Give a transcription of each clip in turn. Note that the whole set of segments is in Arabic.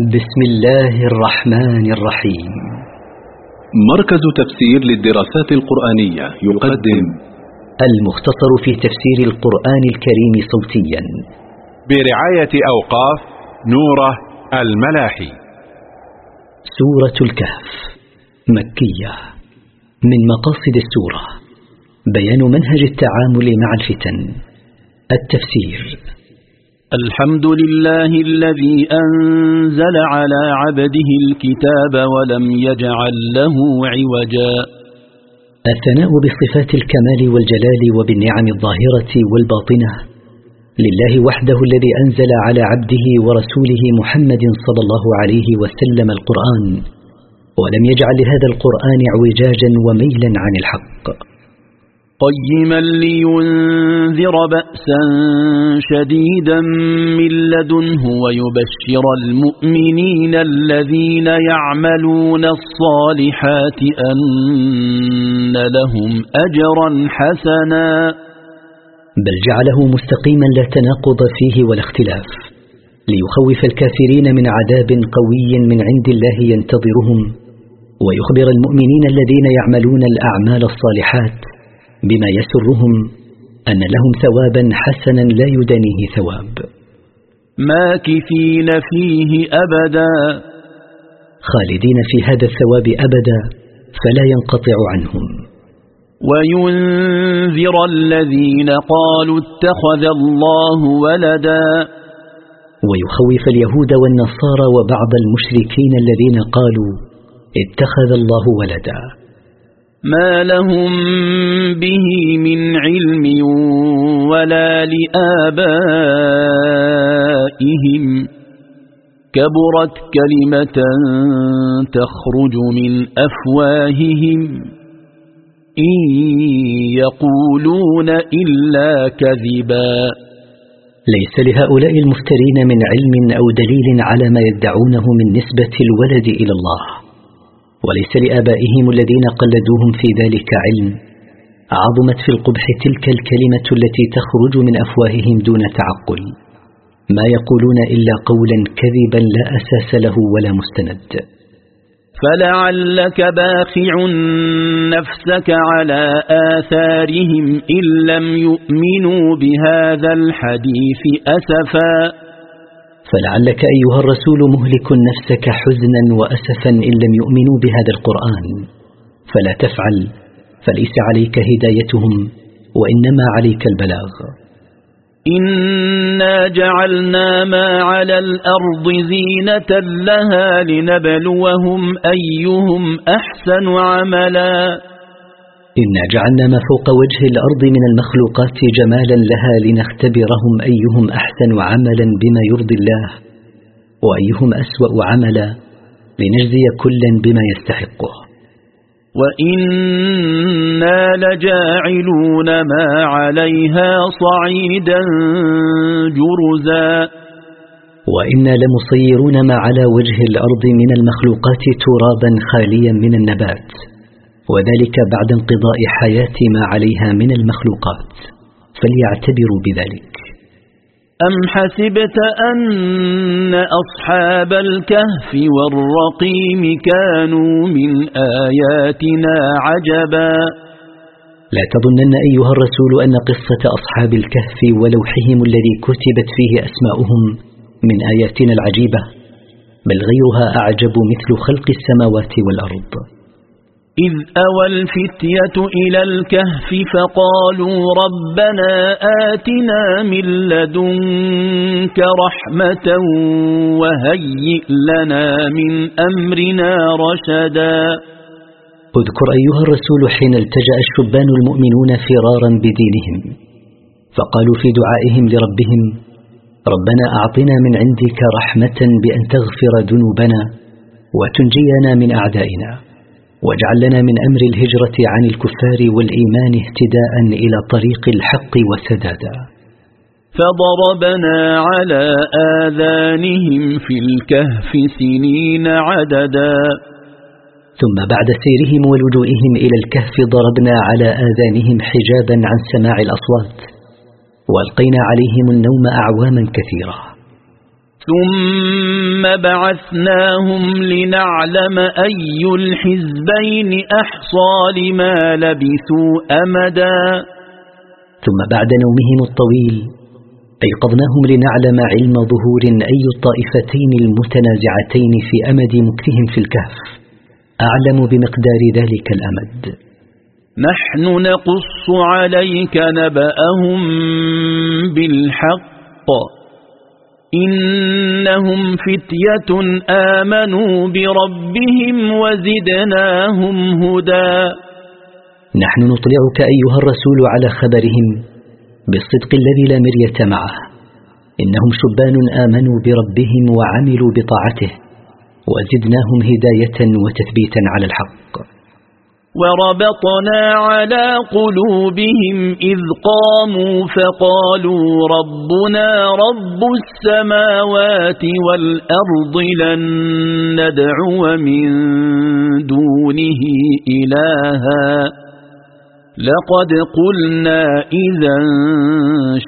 بسم الله الرحمن الرحيم. مركز تفسير للدراسات القرآنية يقدم المختصر في تفسير القرآن الكريم صوتيا. برعاية أوقاف نورة الملاحي. سورة الكهف مكية. من مقاصد السورة بيان منهج التعامل مع الفتن. التفسير. الحمد لله الذي أنزل على عبده الكتاب ولم يجعل له عوجا. الثناء بصفات الكمال والجلال وبالنعم الظاهرة والباطنة. لله وحده الذي أنزل على عبده ورسوله محمد صلى الله عليه وسلم القرآن. ولم يجعل لهذا القرآن عوجاجا وميلا عن الحق. قيما لينذر بأسا شديدا من لدنه ويبشر المؤمنين الذين يعملون الصالحات أن لهم أجرا حسنا. بل جعله مستقيما لا تناقض فيه ولا اختلاف ليخوف الكافرين من عذاب قوي من عند الله ينتظرهم. ويخبر المؤمنين الذين يعملون الأعمال الصالحات بما يسرهم أن لهم ثوابا حسنا لا يدنيه ثواب. ماكثين فيه أبدا. خالدين في هذا الثواب أبدا فلا ينقطع عنهم. وينذر الذين قالوا اتخذ الله ولدا. ويخوف اليهود والنصارى وبعض المشركين الذين قالوا اتخذ الله ولدا. ما لهم به من علم ولا لآبائهم كبرت كلمة تخرج من أفواههم إن يقولون إلا كذبا ليس لهؤلاء المفترين من علم أو دليل على ما يدعونه من نسبة الولد إلى الله. وليس لآبائهم الذين قلدوهم في ذلك علم. عظمت في القبح تلك الكلمة التي تخرج من أفواههم دون تعقل. ما يقولون إلا قولا كذبا لا أساس له ولا مستند. فلعلك باخع نفسك على آثارهم إن لم يؤمنوا بهذا الحديث أسفا. فلعلك أيها الرسول مهلك نفسك حزنا وأسفا إن لم يؤمنوا بهذا القرآن. فلا تفعل فليس عليك هدايتهم وإنما عليك البلاغ. إنا جعلنا ما على الأرض زينة لها لنبلوهم أيهم أحسن عملا. إنا جعلنا ما فوق وجه الأرض من المخلوقات جمالا لها لنختبرهم أيهم أحسن عملا بما يرضي الله وأيهم أسوأ عملا لنجزي كلا بما يستحقه. وإنا لجاعلون ما عليها صعيدا جرزا. وإنا لمصيرون ما على وجه الأرض من المخلوقات ترابا خاليا من النبات. وذلك بعد انقضاء حياة ما عليها من المخلوقات. فليعتبروا بذلك. أم حسبت أن أصحاب الكهف والرقيم كانوا من آياتنا عجبا؟ لا تظنن أيها الرسول أن قصة أصحاب الكهف ولوحهم الذي كتبت فيه أسماؤهم من آياتنا العجيبة بل غيرها أعجب مثل خلق السماوات والأرض. إذ أوى الفتية إلى الكهف فقالوا ربنا آتنا من لدنك رحمة وهيئ لنا من أمرنا رشدا. اذكر أيها الرسول حين التجأ الشبان المؤمنون فرارا بدينهم فقالوا في دعائهم لربهم ربنا أعطنا من عندك رحمة بأن تغفر ذنوبنا وتنجينا من أعدائنا. واجعل لنا من أمر الهجرة عن الكفار والإيمان اهتداء إلى طريق الحق وسدادا. فضربنا على آذانهم في الكهف سنين عددا. ثم بعد سيرهم ولجوئهم إلى الكهف ضربنا على آذانهم حجابا عن سماع الأصوات وألقينا عليهم النوم أعواما كثيرة. ثم بعثناهم لنعلم أي الحزبين أحصى لما لبثوا أمدا. ثم بعد نومهم الطويل أيقظناهم لنعلم علم ظهور أي الطائفتين المتنازعتين في أمد مكتهم في الكهف. أعلم بمقدار ذلك الأمد. نحن نقص عليك نبأهم بالحق. إنهم فتية آمنوا بربهم وزدناهم هدى. نحن نطلعك أيها الرسول على خبرهم بالصدق الذي لا مرية معه. إنهم شبان آمنوا بربهم وعملوا بطاعته وزدناهم هداية وتثبيتا على الحق. وربطنا على قلوبهم إذ قاموا فقالوا ربنا رب السماوات والأرض لن ندعو من دونه إلها. لقد قلنا إذا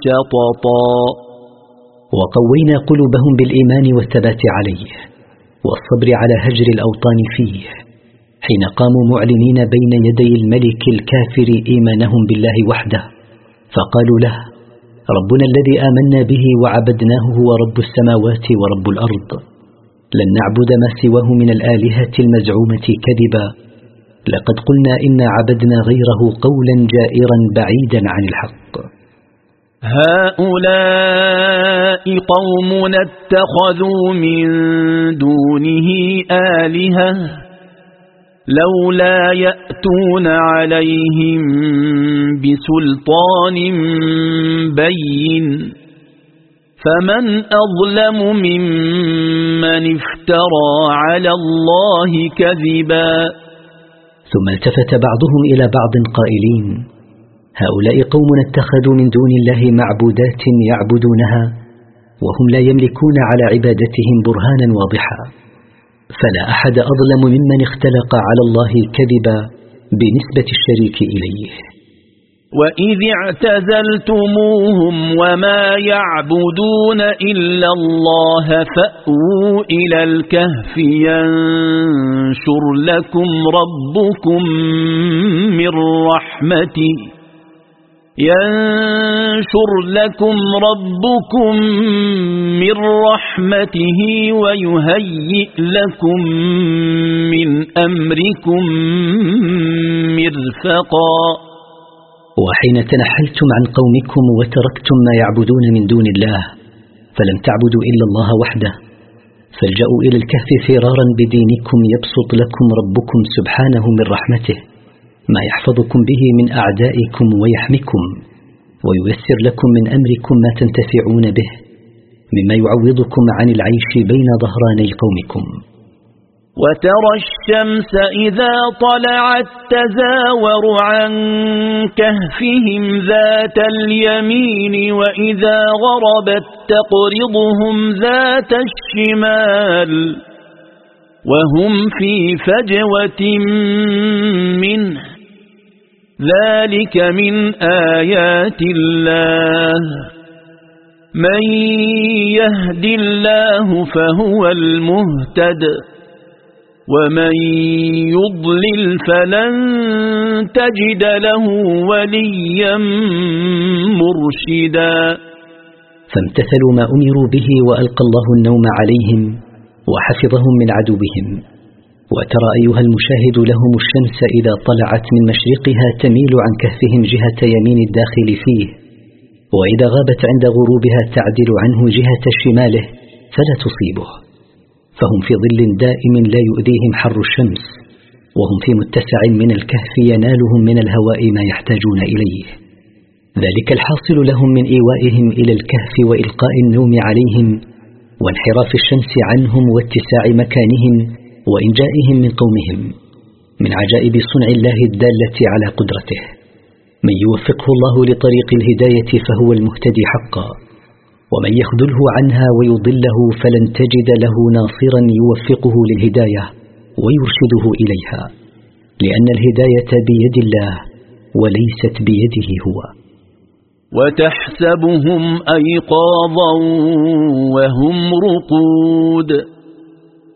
شططا. وقوينا قلوبهم بالإيمان والثبات عليه والصبر على هجر الأوطان فيه. حين قاموا معلنين بين يدي الملك الكافر إيمانهم بالله وحده. فقالوا له ربنا الذي آمنا به وعبدناه هو رب السماوات ورب الأرض. لن نعبد ما سواه من الآلهة المزعومة كذبا. لقد قلنا إنا عبدنا غيره قولا جائرا بعيدا عن الحق. هؤلاء قومنا اتخذوا من دونه آلهة. لولا يأتون عليهم بسلطان بين فمن أظلم ممن افترى على الله كذبا ثم التفت بعضهم إلى بعض قائلين هؤلاء قوم اتخذوا من دون الله معبودات يعبدونها وهم لا يملكون على عبادتهم برهانا واضحا. فلا أحد أظلم ممن اختلق على الله الكذب بنسبة الشريك إليه. وإذ اعتزلتموهم وما يعبدون إلا الله فأووا إلى الكهف ينشر لكم ربكم من رحمته. ينشر لكم ربكم من رحمته ويهيئ لكم من أمركم مرفقا. وحين تنحلتم عن قومكم وتركتم ما يعبدون من دون الله فلم تعبدوا إلا الله وحده فالجأوا إلى الكهف فرارا بدينكم يبسط لكم ربكم سبحانه من رحمته. ما يحفظكم به من أعدائكم ويحميكم وييسر لكم من أمركم ما تنتفعون به مما يعوضكم عن العيش بين ظهراني قومكم وترى الشمس إذا طلعت تزاور عن كهفهم ذات اليمين وإذا غربت تقرضهم ذات الشمال وهم في فجوة منه. ذلك من آيات الله. من يهد الله فهو المهتد ومن يضلل فلن تجد له وليا مرشدا. فامتثلوا ما أمروا به وألقى الله النوم عليهم وحفظهم من عدوهم. وترى أيها المشاهد لهم الشمس إذا طلعت من مشرقها تميل عن كهفهم جهة يمين الداخل فيه. وإذا غابت عند غروبها تعدل عنه جهة شماله فلا تصيبه. فهم في ظل دائم لا يؤذيهم حر الشمس وهم في متسع من الكهف ينالهم من الهواء ما يحتاجون إليه. ذلك الحاصل لهم من إيوائهم إلى الكهف وإلقاء النوم عليهم وانحراف الشمس عنهم واتساع مكانهم وإنجائهم من قومهم من عجائب صنع الله الدالة على قدرته. من يوفقه الله لطريق الهداية فهو المهتدي حقا. ومن يخذله عنها ويضله فلن تجد له ناصرا يوفقه للهداية ويرشده إليها. لأن الهداية بيد الله وليست بيده هو. وتحسبهم أيقاظا وهم رقود.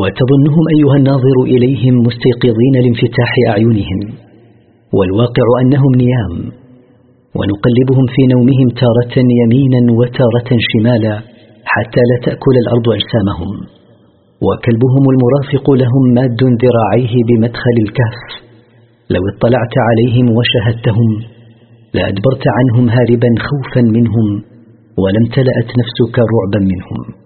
وتظنهم أيها الناظر إليهم مستيقظين لانفتاح أعينهم. والواقع أنهم نيام ونقلبهم في نومهم تارة يمينا وتارة شمالا حتى لا تأكل الأرض أجسامهم. وكلبهم المرافق لهم ماد ذراعيه بمدخل الكهف. لو اطلعت عليهم وشهدتهم لأدبرت عنهم هاربا خوفا منهم ولم تلأت نفسك رعبا منهم.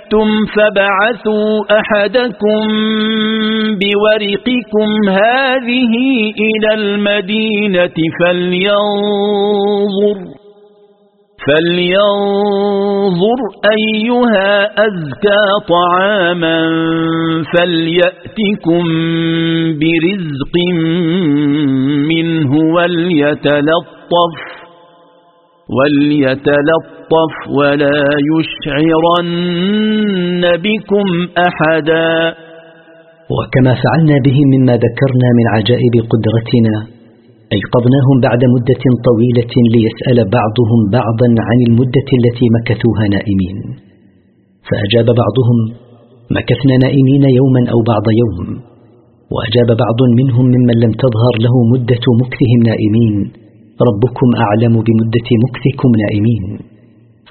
فبعثوا أحدكم بورقكم هذه إلى المدينة فلينظر فلينظر أيها أزكى طعاما فليأتكم برزق منه وليتلطف وليتلطف ولا يشعرن بكم أحدا. وكما فعلنا بهم مما ذكرنا من عجائب قدرتنا أيقظناهم بعد مدة طويلة ليسأل بعضهم بعضا عن المدة التي مكثوها نائمين. فأجاب بعضهم مكثنا نائمين يوما أو بعض يوم. وأجاب بعض منهم ممن لم تظهر له مدة مكثهم نائمين. ربكم أعلم بمدة مكثكم نائمين.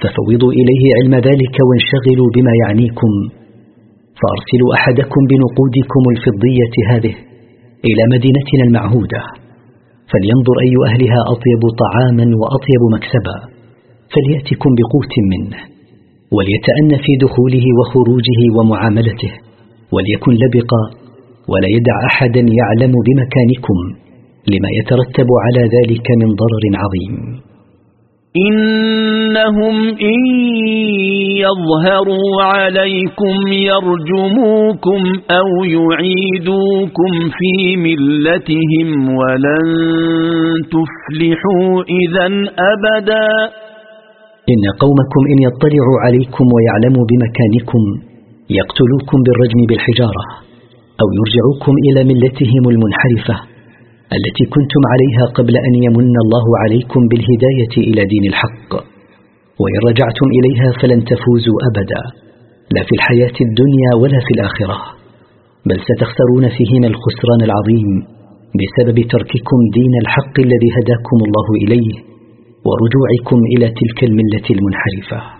ففوضوا إليه علم ذلك وانشغلوا بما يعنيكم. فأرسلوا أحدكم بنقودكم الفضية هذه إلى مدينتنا المعهودة. فلينظر أي أهلها أطيب طعاما وأطيب مكسبا. فليأتكم بقوت منه. وليتأن في دخوله وخروجه ومعاملته. وليكن لبقا. ولا يدع أحدا يعلم بمكانكم. لما يترتب على ذلك من ضرر عظيم. إنهم إن يظهروا عليكم يرجموكم أو يعيدوكم في ملتهم ولن تفلحوا إذا أبدا. إن قومكم إن يطلعوا عليكم ويعلموا بمكانكم يقتلوكم بالرجم بالحجارة أو يرجعوكم إلى ملتهم المنحرفة التي كنتم عليها قبل أن يمن الله عليكم بالهداية إلى دين الحق. وإن رجعتم إليها فلن تفوزوا أبدا. لا في الحياة الدنيا ولا في الآخرة. بل ستخسرون فيهما الخسران العظيم بسبب ترككم دين الحق الذي هداكم الله إليه ورجوعكم إلى تلك الملة المنحرفة.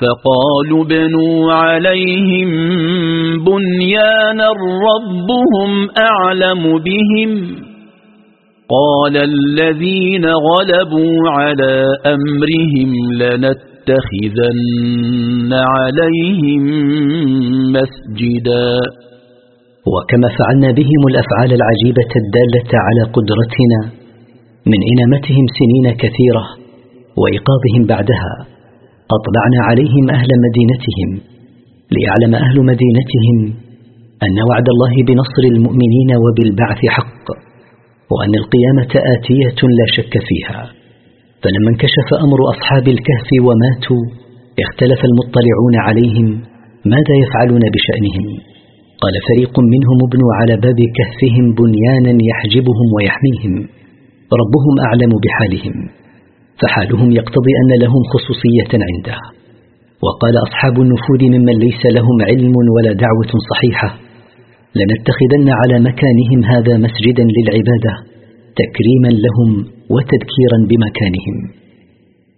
فقالوا بنوا عليهم بنيانا ربهم أعلم بهم. قال الذين غلبوا على أمرهم لنتخذن عليهم مسجدا. وكما فعلنا بهم الأفعال العجيبة الدالة على قدرتنا من إنامتهم سنين كثيرة وإيقاظهم بعدها. أطلعنا عليهم أهل مدينتهم ليعلم أهل مدينتهم أن وعد الله بنصر المؤمنين وبالبعث حق وأن القيامة آتية لا شك فيها. فلما انكشف أمر أصحاب الكهف وماتوا اختلف المطلعون عليهم ماذا يفعلون بشأنهم؟ قال فريق منهم ابنوا على باب كهفهم بنيانا يحجبهم ويحميهم ربهم أعلم بحالهم. فحالهم يقتضي أن لهم خصوصية عنده وقال أصحاب النفوذ ممن ليس لهم علم ولا دعوة صحيحة لنتخذن على مكانهم هذا مسجدا للعبادة تكريما لهم وتذكيرا بمكانهم.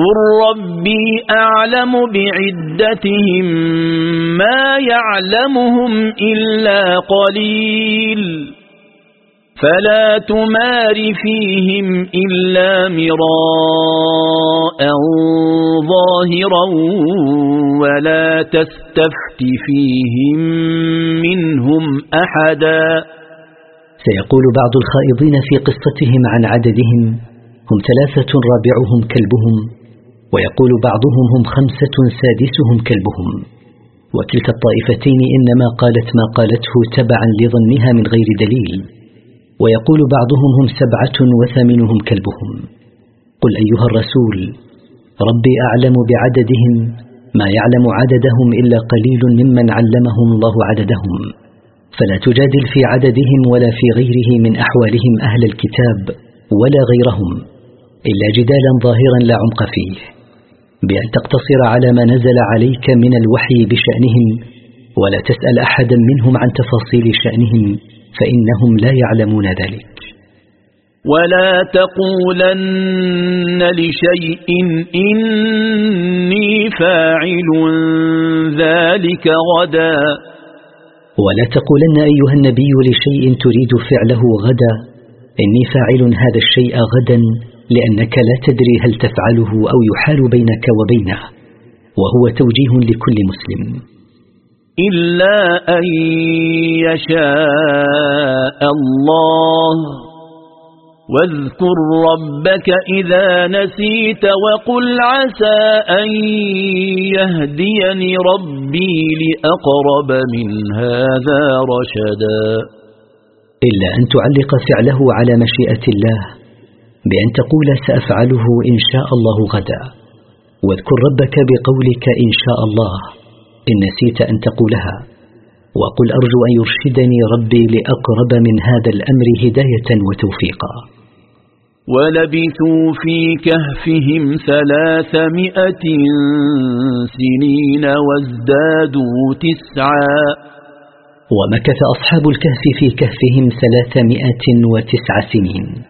قل ربي أعلم بعدتهم ما يعلمهم إلا قليل فلا تمار فيهم إلا مراء ظاهرا ولا تستفت فيهم منهم أحدا سيقول بعض الخائضين في قصتهم عن عددهم هم ثلاثة رابعهم كلبهم. ويقول بعضهم هم خمسة سادسهم كلبهم. وكلتا الطائفتين إنما قالت ما قالته تبعا لظنها من غير دليل. ويقول بعضهم هم سبعة وثامنهم كلبهم. قل أيها الرسول ربي أعلم بعددهم ما يعلم عددهم إلا قليل ممن علمهم الله عددهم. فلا تجادل في عددهم ولا في غيره من أحوالهم أهل الكتاب ولا غيرهم إلا جدالا ظاهرا لا عمق فيه. بأن تقتصر على ما نزل عليك من الوحي بشأنهم ولا تسأل أحدا منهم عن تفاصيل شأنهم فإنهم لا يعلمون ذلك. ولا تقولن لشيء إني فاعل ذلك غدا. ولا تقولن أيها النبي لشيء تريد فعله غدا إني فاعل هذا الشيء غدا لأنك لا تدري هل تفعله أو يحال بينك وبينه وهو توجيه لكل مسلم. إلا أن يشاء الله. واذكر ربك إذا نسيت وقل عسى أن يهديني ربي لأقرب من هذا رشدا. إلا أن تعلق فعله على مشيئة الله. بأن تقول سأفعله إن شاء الله غدا. واذكر ربك بقولك إن شاء الله. إن نسيت أن تقولها. وقل أرجو أن يرشدني ربي لأقرب من هذا الأمر هداية وتوفيقا. ولبثوا في كهفهم ثلاثمائة سنين وازدادوا تسعا. ومكث أصحاب الكهف في كهفهم ثلاثمائة وتسع سنين.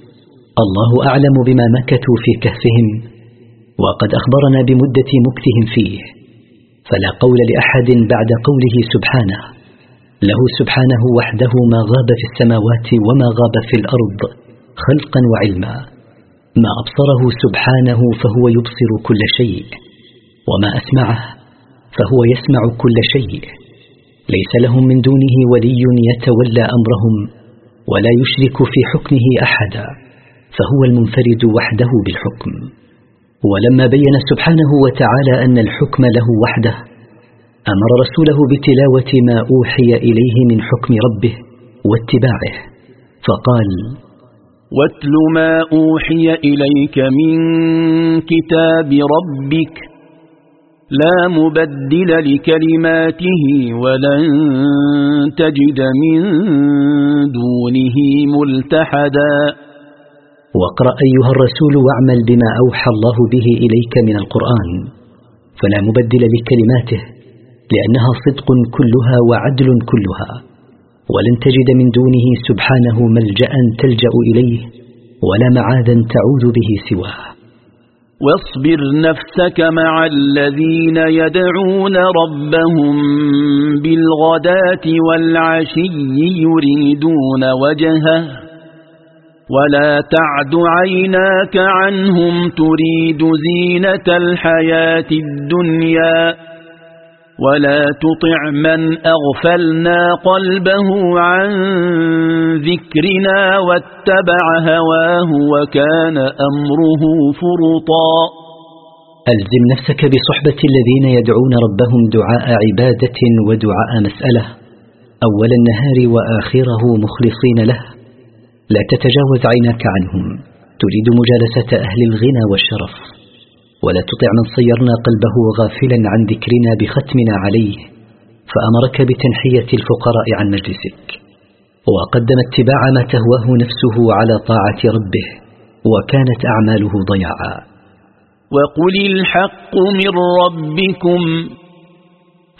الله أعلم بما مكثوا في كهفهم وقد أخبرنا بمدة مكثهم فيه فلا قول لأحد بعد قوله سبحانه له سبحانه وحده ما غاب في السماوات وما غاب في الأرض خلقا وعلما ما أبصره سبحانه فهو يبصر كل شيء وما أسمعه فهو يسمع كل شيء ليس لهم من دونه ولي يتولى أمرهم ولا يشرك في حكمه أحدا. فهو المنفرد وحده بالحكم. ولما بين سبحانه وتعالى أن الحكم له وحده أمر رسوله بتلاوة ما أوحي إليه من حكم ربه واتباعه فقال واتل ما أوحي إليك من كتاب ربك لا مبدل لكلماته ولن تجد من دونه ملتحداً. واقرأ أيها الرسول واعمل بما أوحى الله به إليك من القرآن فلا مبدل لكلماته لأنها صدق كلها وعدل كلها ولن تجد من دونه سبحانه ملجأ تلجأ إليه ولا معاذا تعود به سواه. واصبر نفسك مع الذين يدعون ربهم بالغداة والعشي يريدون وجهه. ولا تعد عيناك عنهم تريد زينة الحياة الدنيا ولا تطع من أغفلنا قلبه عن ذكرنا واتبع هواه وكان أمره فرطا. ألزم نفسك بصحبة الذين يدعون ربهم دعاء عبادة ودعاء مسألة. أول النهار وآخره مخلصين له. لا تتجاوز عيناك عنهم. تريد مجالسة أهل الغنى والشرف. ولا تطع من صيرنا قلبه غافلا عن ذكرنا بختمنا عليه. فأمرك بتنحية الفقراء عن مجلسك. وقدم اتباع ما تهواه نفسه على طاعة ربه. وكانت أعماله ضياعا. وقل الحق من ربكم.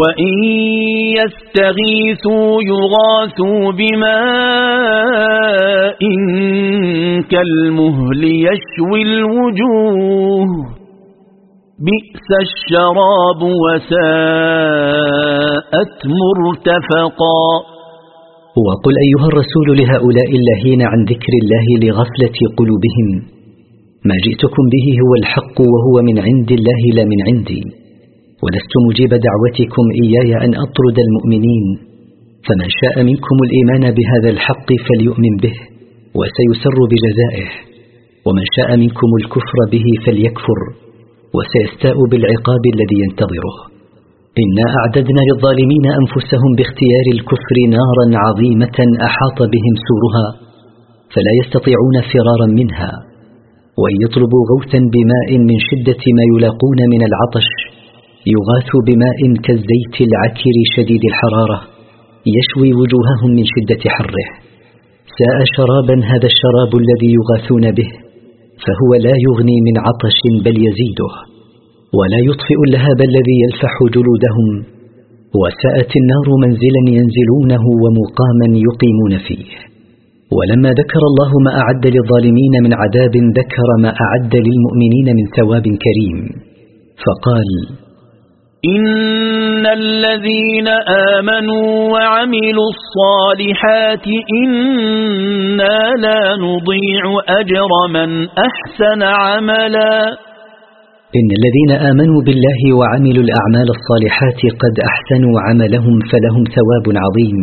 وإن يستغيثوا يغاثوا بماء كالمهل يشوي الوجوه بئس الشراب وساءت مرتفقا وقل أيها الرسول لهؤلاء اللاهين عن ذكر الله لغفلة قلوبهم ما جئتكم به هو الحق وهو من عند الله لا من عندي. ولست مجيب دعوتكم إياي أن أطرد المؤمنين. فمن شاء منكم الإيمان بهذا الحق فليؤمن به وسيسر بجزائه. ومن شاء منكم الكفر به فليكفر وسيستاء بالعقاب الذي ينتظره. إنا أعددنا للظالمين أنفسهم باختيار الكفر نارا عظيمة أحاط بهم سورها فلا يستطيعون فرارا منها. وإن يطلبوا غوثا بماء من شدة ما يلاقون من العطش يغاث بماء كالزيت العكر شديد الحرارة يشوي وجوههم من شدة حره. ساء شرابا هذا الشراب الذي يغاثون به فهو لا يغني من عطش بل يزيده. ولا يطفئ اللهب الذي يلفح جلودهم وساءت النار منزلا ينزلونه ومقاما يقيمون فيه. ولما ذكر الله ما أعد للظالمين من عذاب ذكر ما أعد للمؤمنين من ثواب كريم. فقال إن الذين آمنوا وعملوا الصالحات إنا لا نضيع أجر من أحسن عملاً. إن الذين آمنوا بالله وعملوا الأعمال الصالحات قد أحسنوا عملهم فلهم ثواب عظيم.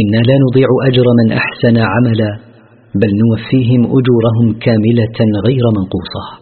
إنا لا نضيع أجر من أحسن عملا بل نوفيهم أجورهم كاملة غير منقوصة.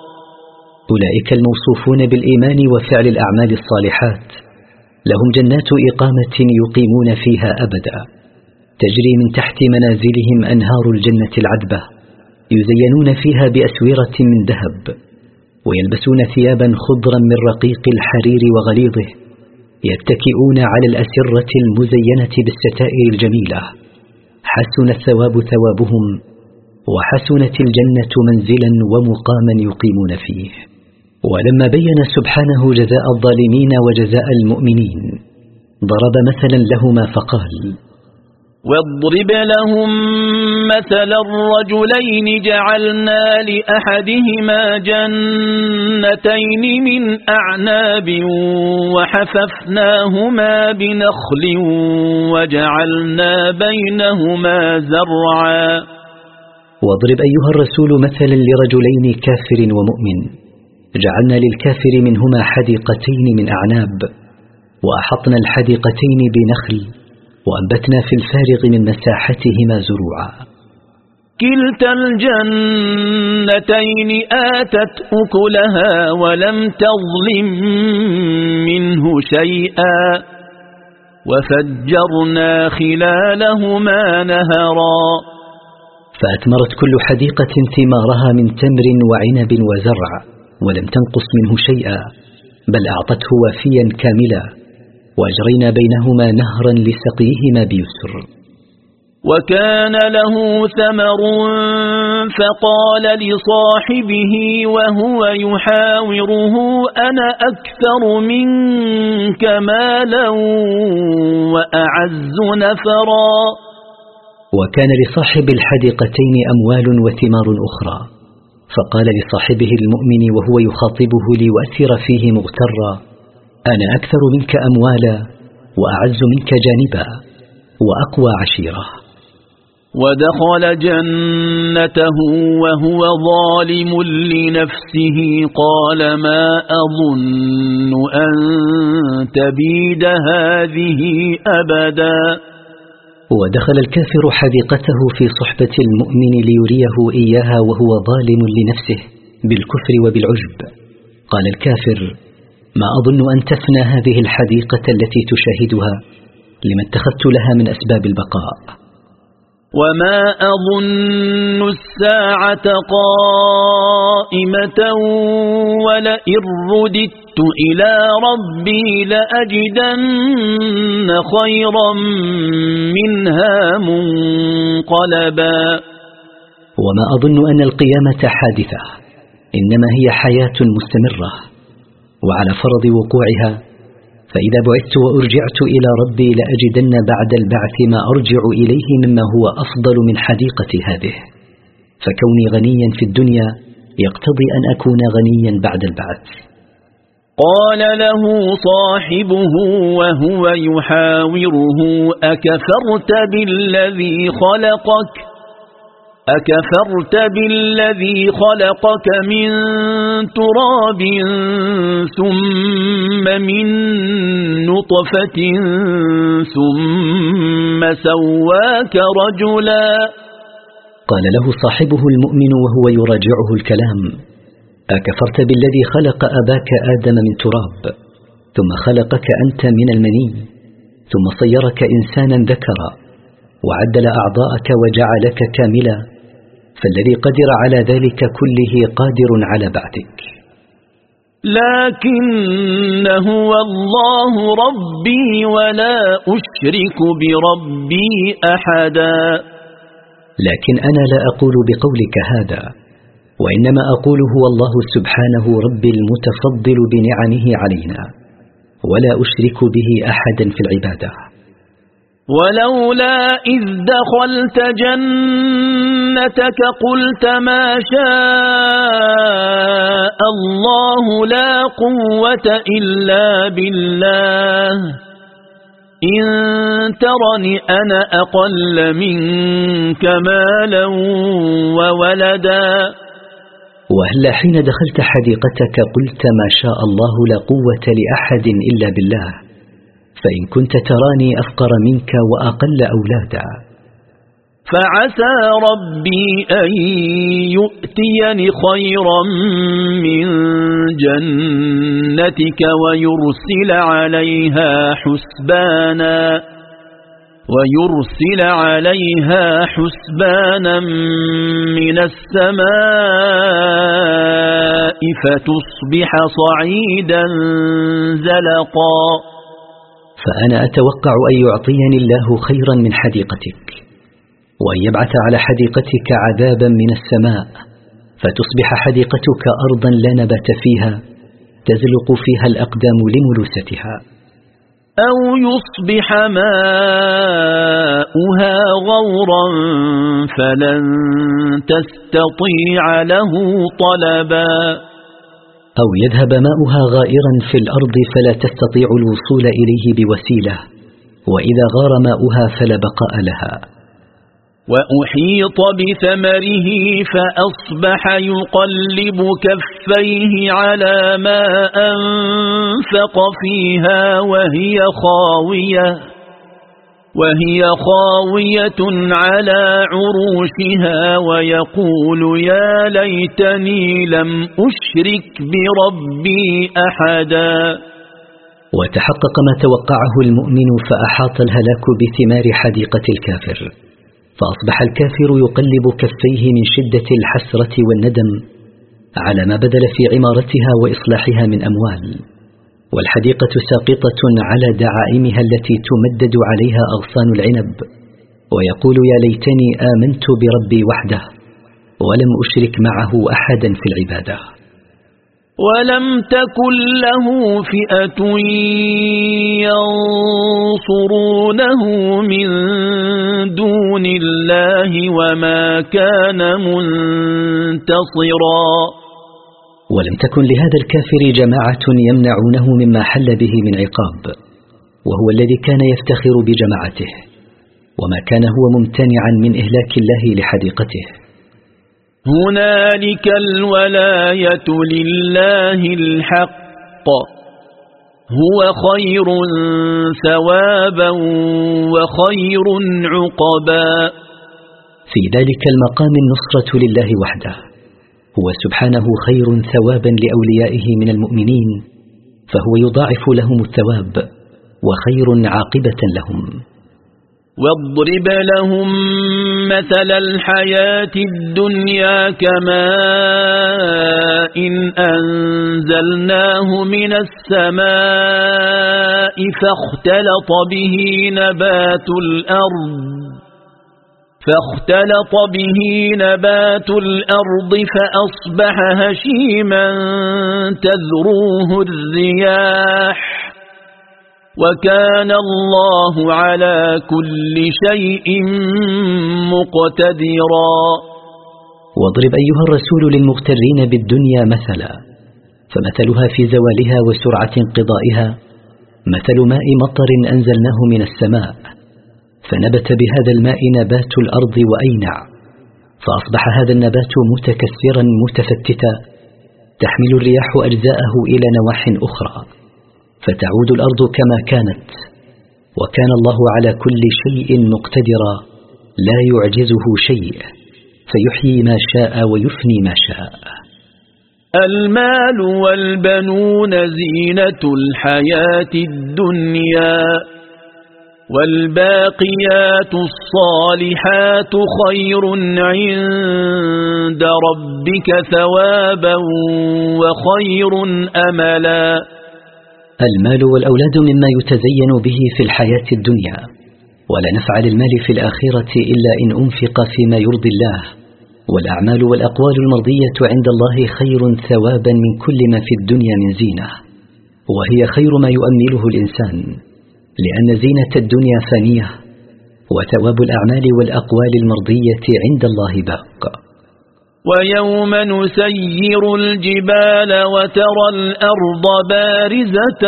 أولئك الموصوفون بالإيمان وفعل الأعمال الصالحات. لهم جنات إقامة يقيمون فيها أبدا. تجري من تحت منازلهم أنهار الجنة العذبة. يزينون فيها بأسورة من ذهب. ويلبسون ثيابا خضرا من رقيق الحرير وغليظه. يتكئون على الأسرة المزينة بالستائر الجميلة. حسن الثواب ثوابهم. وحسنت الجنة منزلا ومقاما يقيمون فيه. ولما بين سبحانه جزاء الظالمين وجزاء المؤمنين ضرب مثلا لهما فقال. واضرب لهم مثل الرجلين جعلنا لأحدهما جنتين من أعناب وحففناهما بنخل وجعلنا بينهما زرعا. واضرب أيها الرسول مثلا لرجلين كافر ومؤمن. جعلنا للكافر منهما حديقتين من أعناب وأحطنا الحديقتين بنخل وأنبتنا في الفارغ من مساحتهما زروعا. كلتا الجنتين آتت أكلها ولم تظلم منه شيئا وفجرنا خلالهما نهرا. فأثمرت كل حديقة ثمارها من تمر وعنب وزرع. ولم تنقص منه شيئا بل أعطته وافيا كاملا وأجرينا بينهما نهرا لسقيهما بيسر. وكان له ثمر فقال لصاحبه وهو يحاوره أنا أكثر منك مالا وأعز نفرا. وكان لصاحب الحديقتين أموال وثمار أخرى. فقال لصاحبه المؤمن وهو يخاطبه ليؤثر فيه مغترا أنا أكثر منك أموالا وأعز منك جانبا وأقوى عشيرة ودخل جنته وهو ظالم لنفسه قال ما أظن أن تبيد هذه أبداً. ودخل الكافر حديقته في صحبة المؤمن ليريه إياها وهو ظالم لنفسه بالكفر وبالعجب. قال الكافر ما أظن أن تفنى هذه الحديقة التي تشاهدها. لما اتخذت لها من أسباب البقاء. وما أظن الساعة قائمة ولئن رددت إلى ربي لأجدن خيرا منها منقلبا وما أظن أن القيامة حادثة إنما هي حياة مستمرة وعلى فرض وقوعها فإذا بعثت وأرجعت إلى ربي لأجدن بعد البعث ما أرجع إليه مما هو أفضل من حديقة هذه. فكوني غنيا في الدنيا يقتضي أن أكون غنيا بعد البعث. قال له صاحبه وهو يحاوره أكفرت بالذي خلقك؟ أكفرت بالذي خلقك من تراب ثم من نطفة ثم سواك رجلا. قال له صاحبه المؤمن وهو يراجعه الكلام أكفرت بالذي خلق أباك آدم من تراب ثم خلقك أنت من المني ثم صيرك إنسانا ذكرا وعدل أعضاءك وجعلك كاملا. فالذي قدر على ذلك كله قادر على بعثك. لكن هو الله ربي ولا أشرك بربي أحدا. لكن أنا لا أقول بقولك هذا وإنما أقول هو الله سبحانه رب المتفضل بنعمه علينا ولا أشرك به أحدا في العبادة. ولولا إذ دخلت جنتك قلت ما شاء الله لا قوة إلا بالله. إن ترني أنا أقل منك مالا وولدا. وهلا حين دخلت حديقتك قلت ما شاء الله لا قوة لأحد إلا بالله؟ فإن كنت تراني أفقر منك وأقل أولادا. فعسى ربي أن يؤتيني خيرا من جنتك ويرسل عليها حسبانا ويرسل عليها حسبانا من السماء فتصبح صعيدا زلقا. فأنا أتوقع أن يعطيني الله خيرا من حديقتك وأن يبعث على حديقتك عذابا من السماء فتصبح حديقتك أرضا لا نبات فيها تزلق فيها الأقدام لملوستها أو يصبح ماؤها غورا فلن تستطيع له طلبا. أو يذهب ماؤها غائرا في الأرض فلا تستطيع الوصول إليه بوسيلة وإذا غار ماؤها فلا بقاء لها. وأحيط بثمره فأصبح يقلب كفيه على ما أنفق فيها وهي خاوية. وهي خاوية على عروشها ويقول يا ليتني لم أشرك بربي أحدا. وتحقق ما توقعه المؤمن فأحاط الهلاك بثمار حديقة الكافر. فأصبح الكافر يقلب كفيه من شدة الحسرة والندم على ما بدل في عمارتها وإصلاحها من أموال. والحديقة ساقطة على دعائمها التي تمدد عليها أغصان العنب ويقول يا ليتني آمنت بربي وحده ولم أشرك معه أحدا في العبادة. ولم تكن له فئة ينصرونه من دون الله وما كان منتصرا. ولم تكن لهذا الكافر جماعة يمنعونه مما حل به من عقاب وهو الذي كان يفتخر بجماعته وما كان هو ممتنعا من إهلاك الله لحديقته. هنالك الولاية لله الحق هو خير ثوابا وخير عقبا. في ذلك المقام النصرة لله وحده. هو سبحانه خير ثوابا لأوليائه من المؤمنين فهو يضاعف لهم الثواب وخير عاقبة لهم. واضرب لهم مثل الحياة الدنيا كما إن أنزلناه من السماء فاختلط به نبات الأرض. فاختلط به نبات الأرض فأصبح هشيما تذروه الرياح. وكان الله على كل شيء مقتدرا. واضرب أيها الرسول للمغترين بالدنيا مثلا فمثلها في زوالها وسرعة انقضائها مثل ماء مطر أنزلناه من السماء فنبت بهذا الماء نبات الأرض وأينع فأصبح هذا النبات متكسرا متفتتا تحمل الرياح أجزاءه إلى نواح أخرى فتعود الأرض كما كانت وكان الله على كل شيء مقتدرا لا يعجزه شيء فيحيي ما شاء ويفني ما شاء. المال والبنون زينة الحياة الدنيا. والباقيات الصالحات خير عند ربك ثوابا وخير أملا. المال والأولاد مما يتزين به في الحياة الدنيا ولا نفع للمال في الآخرة إلا إن أنفق فيما يرضي الله. والأعمال والأقوال المرضية عند الله خير ثوابا من كل ما في الدنيا من زينة وهي خير ما يؤمله الإنسان. لأن زينة الدنيا فانية وثواب الأعمال والأقوال المرضية عند الله باق. ويوم نسير الجبال وترى الأرض بارزة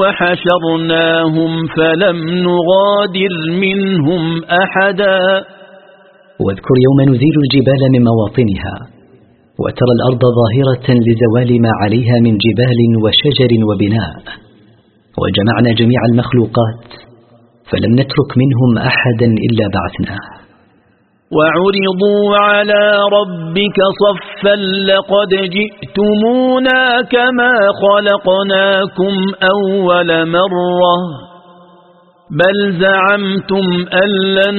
وحشرناهم فلم نغادر منهم أحدا. واذكر يوم نزيل الجبال من مواطنها وترى الأرض ظاهرة لزوال ما عليها من جبال وشجر وبناء. وجمعنا جميع المخلوقات فلم نترك منهم أحدا إلا بعثناه. وعرضوا على ربك صفا لقد جئتمونا كما خلقناكم أول مرة. بل زعمتم أن لن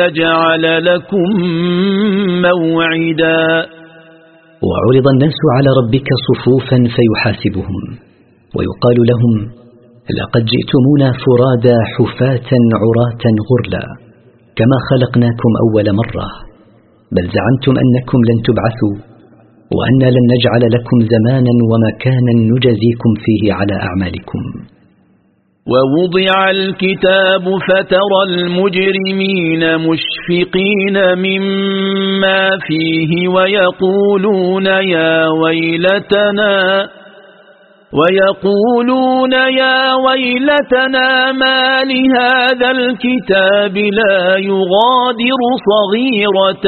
نجعل لكم موعدا. وعرض الناس على ربك صفوفا فيحاسبهم. ويقال لهم لقد جئتمونا فرادا حفاة عراة غرلا كما خلقناكم أول مرة بل زعمتم أنكم لن تبعثوا وأن لن نجعل لكم زمانا ومكانا نجزيكم فيه على أعمالكم. ووضع الكتاب فترى المجرمين مشفقين مما فيه ويقولون يا ويلتنا ويقولون يا ويلتنا ما لهذا الكتاب لا يغادر صغيرة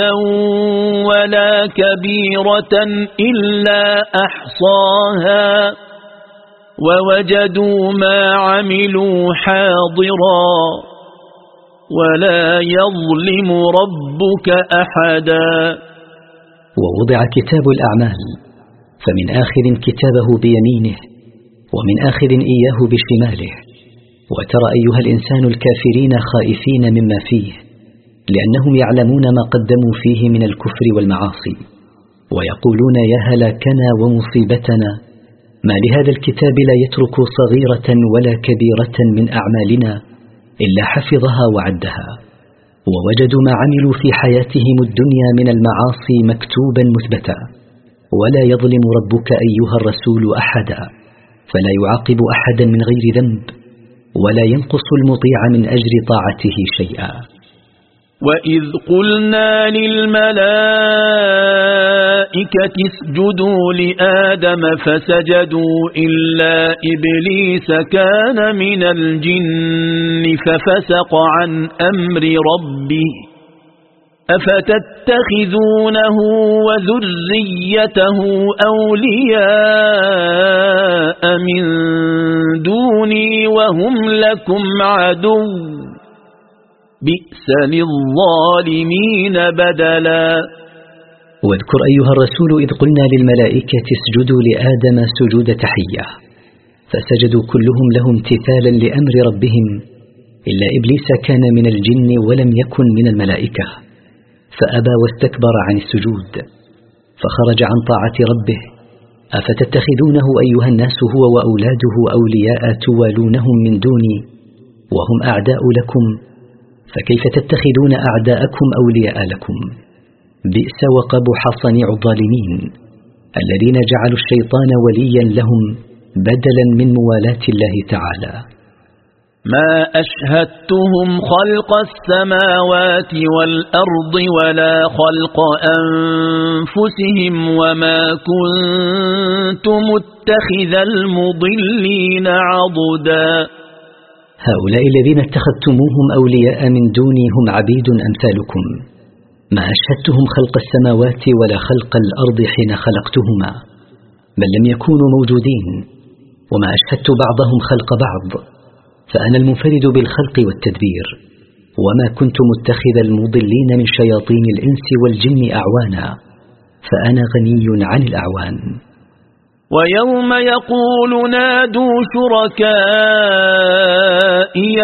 ولا كبيرة إلا أحصاها ووجدوا ما عملوا حاضرا ولا يظلم ربك أحدا ووضع كتاب الأعمال فمن آخر كتابه بيمينه ومن آخر إياه بشماله. وترى أيها الإنسان الكافرين خائفين مما فيه لأنهم يعلمون ما قدموا فيه من الكفر والمعاصي ويقولون يا هلاكنا ومصيبتنا ما لهذا الكتاب لا يترك صغيرة ولا كبيرة من أعمالنا إلا حفظها وعدها. ووجدوا ما عملوا في حياتهم الدنيا من المعاصي مكتوبا مثبتا ولا يظلم ربك أيها الرسول أحدا. فلا يعاقب أحدا من غير ذنب ولا ينقص المطيع من أجر طاعته شيئا. وإذ قلنا للملائكة اسجدوا لآدم فسجدوا إلا إبليس كان من الجن ففسق عن أمر ربه. أفتتخذونه وذريته أولياء من دوني وهم لكم عدو. بئس للظالمين بدلا. واذكر أيها الرسول إذ قلنا للملائكة اسجدوا لآدم سجود تحية. فسجدوا كلهم له امتثالا لأمر ربهم. إلا إبليس كان من الجن ولم يكن من الملائكة. فأبى واستكبر عن السجود فخرج عن طاعة ربه. أفتتخذونه أيها الناس هو وأولاده أولياء توالونهم من دوني وهم أعداء لكم. فكيف تتخذون أعداءكم أولياء لكم؟ بئس وقبح صنيع الظالمين الذين جعلوا الشيطان وليا لهم بدلا من موالاة الله تعالى. ما أشهدتهم خلق السماوات والأرض ولا خلق أنفسهم وما كنت متخذ المضلين عضدا. هؤلاء الذين اتخذتموهم أولياء من دوني هم عبيد أمثالكم. ما أشهدتهم خلق السماوات ولا خلق الأرض حين خلقتهما بل لم يكونوا موجودين. وما أشهدت بعضهم خلق بعض. فأنا المنفرد بالخلق والتدبير وما كنت متخذ المضلين من شياطين الإنس والجن أعوانا فأنا غني عن الأعوان. ويوم يقول نادوا شركائي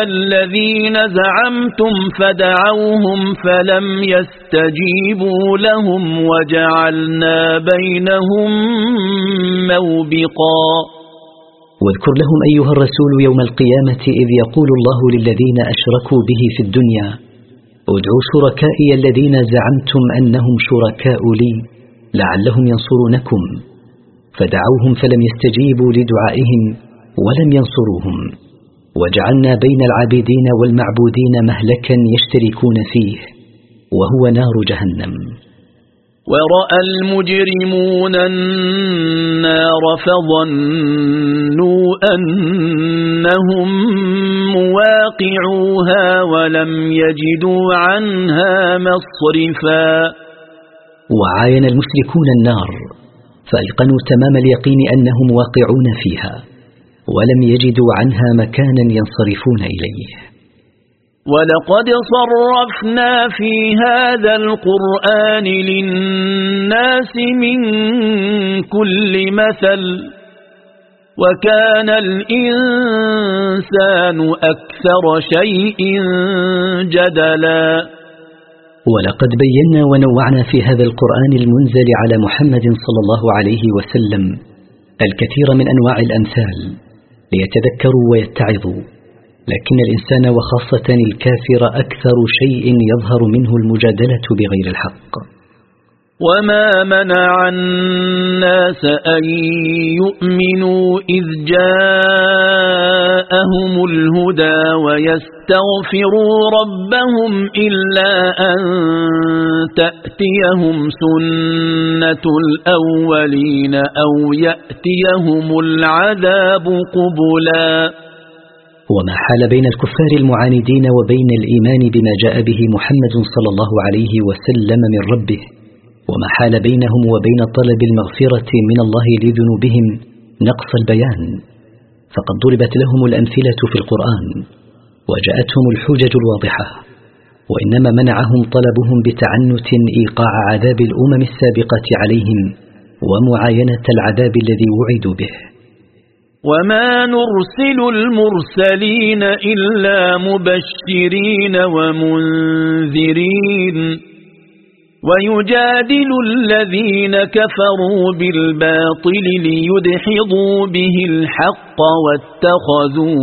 الذين زعمتم فدعوهم فلم يستجيبوا لهم وجعلنا بينهم موبقاً. واذكر لهم أيها الرسول يوم القيامة إذ يقول الله للذين أشركوا به في الدنيا ادعوا شركائي الذين زعمتم أنهم شركاء لي لعلهم ينصرونكم. فدعوهم فلم يستجيبوا لدعائهم ولم ينصروهم. وجعلنا بين العابدين والمعبودين مهلكا يشتركون فيه وهو نار جهنم. ورأى المجرمون النار فظنوا أنهم مواقعوها ولم يجدوا عنها مصرفا. وعاين المشركون النار فأيقنوا تمام اليقين أنهم واقعون فيها ولم يجدوا عنها مكانا ينصرفون إليه. ولقد صرفنا في هذا القرآن للناس من كل مثل وكان الإنسان أكثر شيء جدلا. ولقد بينا ونوعنا في هذا القرآن المنزل على محمد صلى الله عليه وسلم الكثير من أنواع الأمثال ليتذكروا ويتعظوا. لكن الإنسان وخاصة الكافر أكثر شيء يظهر منه المجادلة بغير الحق. وما منع الناس أن يؤمنوا إذ جاءهم الهدى ويستغفروا ربهم إلا أن تأتيهم سنة الأولين أو يأتيهم العذاب قبلا وما حال بين الكفار المعاندين وبين الإيمان بما جاء به محمد صلى الله عليه وسلم من ربه وما حال بينهم وبين طلب المغفرة من الله لذنوبهم نقص البيان. فقد ضربت لهم الأمثلة في القرآن وجاءتهم الحجج الواضحة وإنما منعهم طلبهم بتعنت إيقاع عذاب الأمم السابقة عليهم ومعاينة العذاب الذي وعدوا به. وما نرسل المرسلين إلا مبشرين ومنذرين ويجادل الذين كفروا بالباطل ليدحضوا به الحق واتخذوا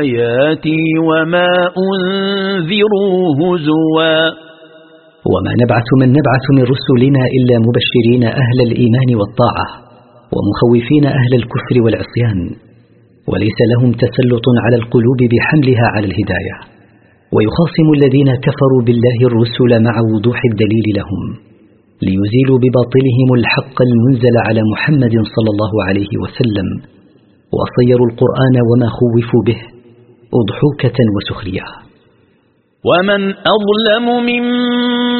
آياتي وما أنذروا هزوا وما نبعث من نبعث من رسلنا إلا مبشرين أهل الإيمان والطاعة ومخوفين أهل الكفر والعصيان وليس لهم تسلط على القلوب بحملها على الهداية. ويخاصم الذين كفروا بالله الرسل مع وضوح الدليل لهم ليزيلوا بباطلهم الحق المنزل على محمد صلى الله عليه وسلم. وصيروا القرآن وما خوفوا به أضحوكة وسخرية. ومن أظلم ممن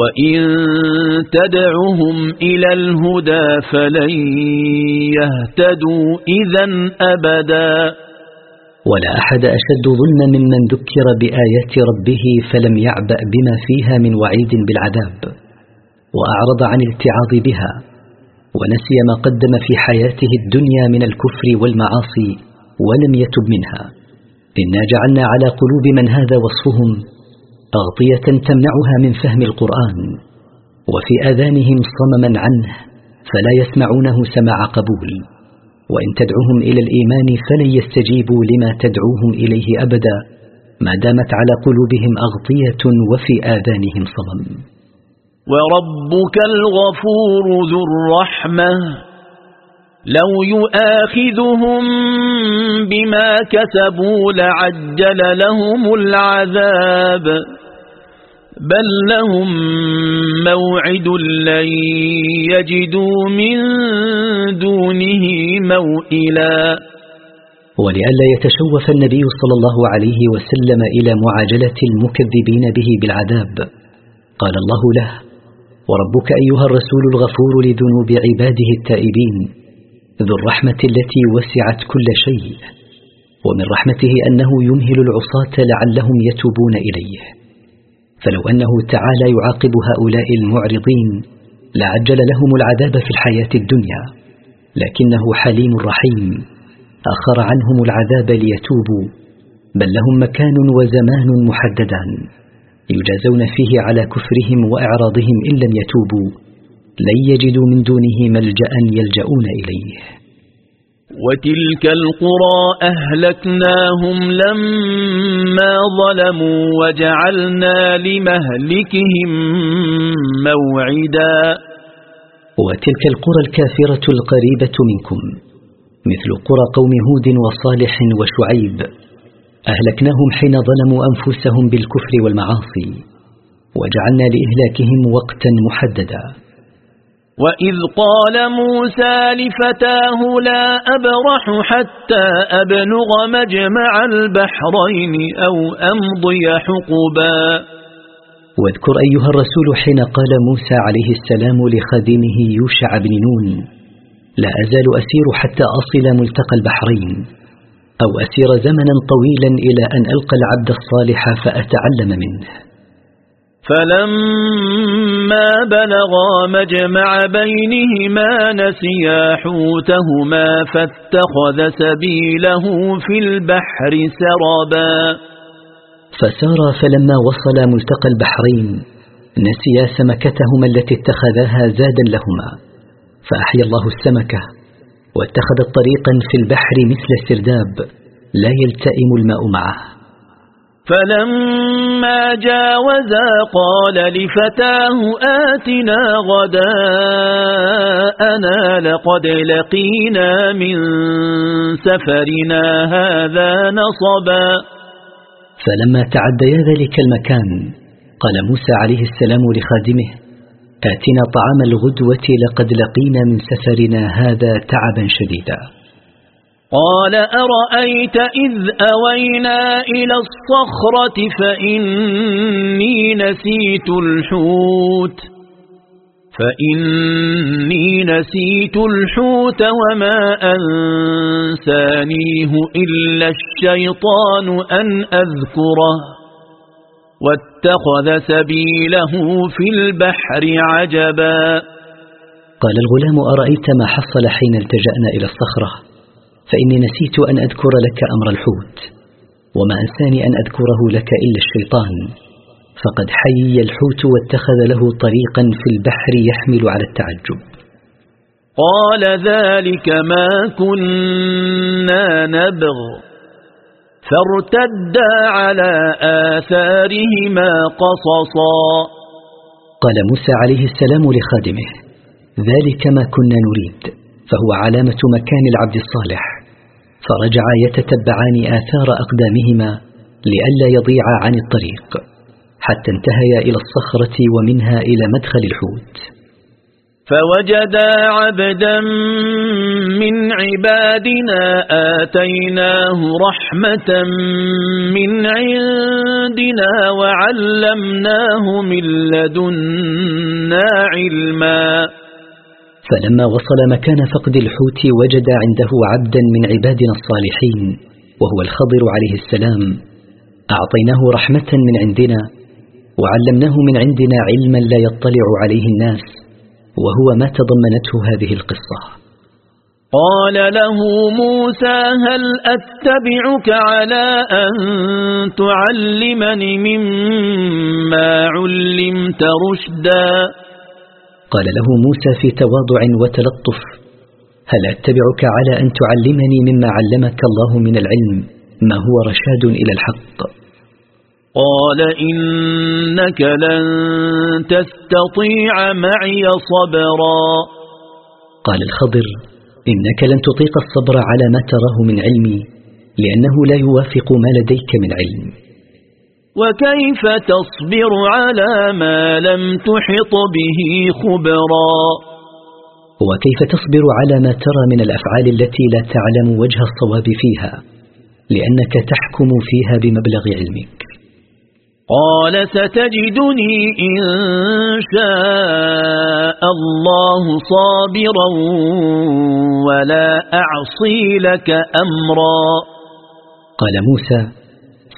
وإن تدعهم إلى الهدى فلن يهتدوا إذا أبدا ولا أحد أشد ظلما ممن ذكر بآيات ربه فلم يعبأ بما فيها من وعيد بالعذاب وأعرض عن الاتعاظ بها ونسي ما قدم في حياته الدنيا من الكفر والمعاصي ولم يتب منها إنا جعلنا على قلوب من هذا وصفهم أغطية تمنعها من فهم القرآن وفي آذانهم صمما عنه فلا يسمعونه سماع قبول وإن تدعوهم إلى الإيمان فلن يستجيبوا لما تدعوهم إليه أبدا ما دامت على قلوبهم أغطية وفي آذانهم صمم. وربك الغفور ذو الرحمة لو يؤاخذهم بما كسبوا لعجل لهم العذاب. بل لهم موعد لن يجدوا من دونه موئلا. ولئلا يتشوف النبي صلى الله عليه وسلم إلى معاجلة المكذبين به بالعذاب. قال الله له وربك أيها الرسول الغفور لذنوب عباده التائبين ذو الرحمة التي وسعت كل شيء ومن رحمته أنه يمهل العصاة لعلهم يتوبون إليه. فلو أنه تعالى يعاقب هؤلاء المعرضين لعجل لهم العذاب في الحياة الدنيا لكنه حليم رحيم أخر عنهم العذاب ليتوبوا بل لهم مكان وزمان محددان يجازون فيه على كفرهم وإعراضهم إن لم يتوبوا لن يجدوا من دونه ملجأ يلجؤون إليه. وتلك القرى أهلكناهم لما ظلموا وجعلنا لمهلكهم موعدا. وتلك القرى الكافرة القريبة منكم مثل قرى قوم هود وصالح وشعيب. أهلكناهم حين ظلموا أنفسهم بالكفر والمعاصي وجعلنا لإهلاكهم وقتا محددا. وإذ قال موسى لفتاه لا أبرح حتى أبلغ مجمع البحرين أو أمضي حقبا واذكر أيها الرسول حين قال موسى عليه السلام لخادمه يوشع بن نون لا أزال أسير حتى أصل ملتقى البحرين أو أسير زمنا طويلا إلى أن ألقى العبد الصالح فأتعلم منه. فلما بلغا مجمع بينهما نسيا حوتهما فاتخذ سبيله في البحر سربا فسار فلما وصل ملتقى البحرين نسيا سمكتهما التي اتخذاها زادا لهما فأحيا الله السمكة واتخذت طريقا في البحر مثل السرداب لا يلتئم الماء معه. فلما جاوزا قال لفتاه آتنا غداءنا لقد لقينا من سفرنا هذا نصبا. فلما تعديا ذلك المكان قال موسى عليه السلام لخادمه آتنا طعام الغدوة لقد لقينا من سفرنا هذا تعبا شديدا. قال أرأيت إذ أوينا إلى الصخرة فإني نسيت الحوت فإني نسيت الحوت وما أنسانيه إلا الشيطان أن أذكره واتخذ سبيله في البحر عجبا قال الغلام أرأيت ما حصل حين التجأنا إلى الصخرة؟ فإني نسيت أن أذكر لك أمر الحوت وما أنساني أن أذكره لك إلا الشيطان. فقد حيي الحوت واتخذ له طريقا في البحر يحمل على التعجب. قال ذلك ما كنا نبغ. فارتدا على آثارهما قصصا. قال موسى عليه السلام لخادمه ذلك ما كنا نريد فهو علامة مكان العبد الصالح. فرجعا يتتبعان آثار أقدامهما لئلا يضيعا عن الطريق حتى انتهيا إلى الصخرة ومنها إلى مدخل الحوت. فوجدا عبدا من عبادنا آتيناه رحمة من عندنا وعلمناه من لدنا علما. فلما وصل مكان فقد الحوت وجد عنده عبدا من عبادنا الصالحين وهو الخضر عليه السلام. أعطيناه رحمة من عندنا وعلمناه من عندنا علما لا يطلع عليه الناس وهو ما تضمنته هذه القصة. قال له موسى هل أتبعك على أن تعلمني مما علمت رشداً؟ قال له موسى في تواضع وتلطف هل أتبعك على أن تعلمني مما علمك الله من العلم؟ ما هو رشاد إلى الحق؟ قال إنك لن تستطيع معي صبرا. قال الخضر إنك لن تطيق الصبر على ما تراه من علمي لأنه لا يوافق ما لديك من علم. وكيف تصبر على ما لم تحط به خبرا؟ وكيف تصبر على ما ترى من الأفعال التي لا تعلم وجه الصواب فيها لأنك تحكم فيها بمبلغ علمك. قال ستجدني إن شاء الله صابرا ولا أعصي لك أمرا. قال موسى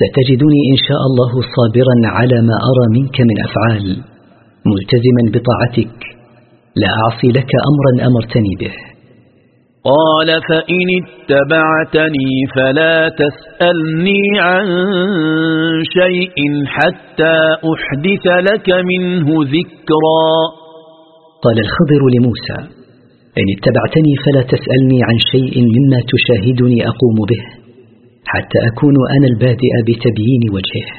ستجدني إن شاء الله صابرا على ما أرى منك من أفعال. ملتزما بطاعتك. لا أعصي لك أمرا أمرتني به. قال فإن اتبعتني فلا تسألني عن شيء حتى أحدث لك منه ذكرا. قال الخضر لموسى إن اتبعتني فلا تسألني عن شيء مما تشاهدني أقوم به. حتى أكون أنا البادئ بتبيين وجهه.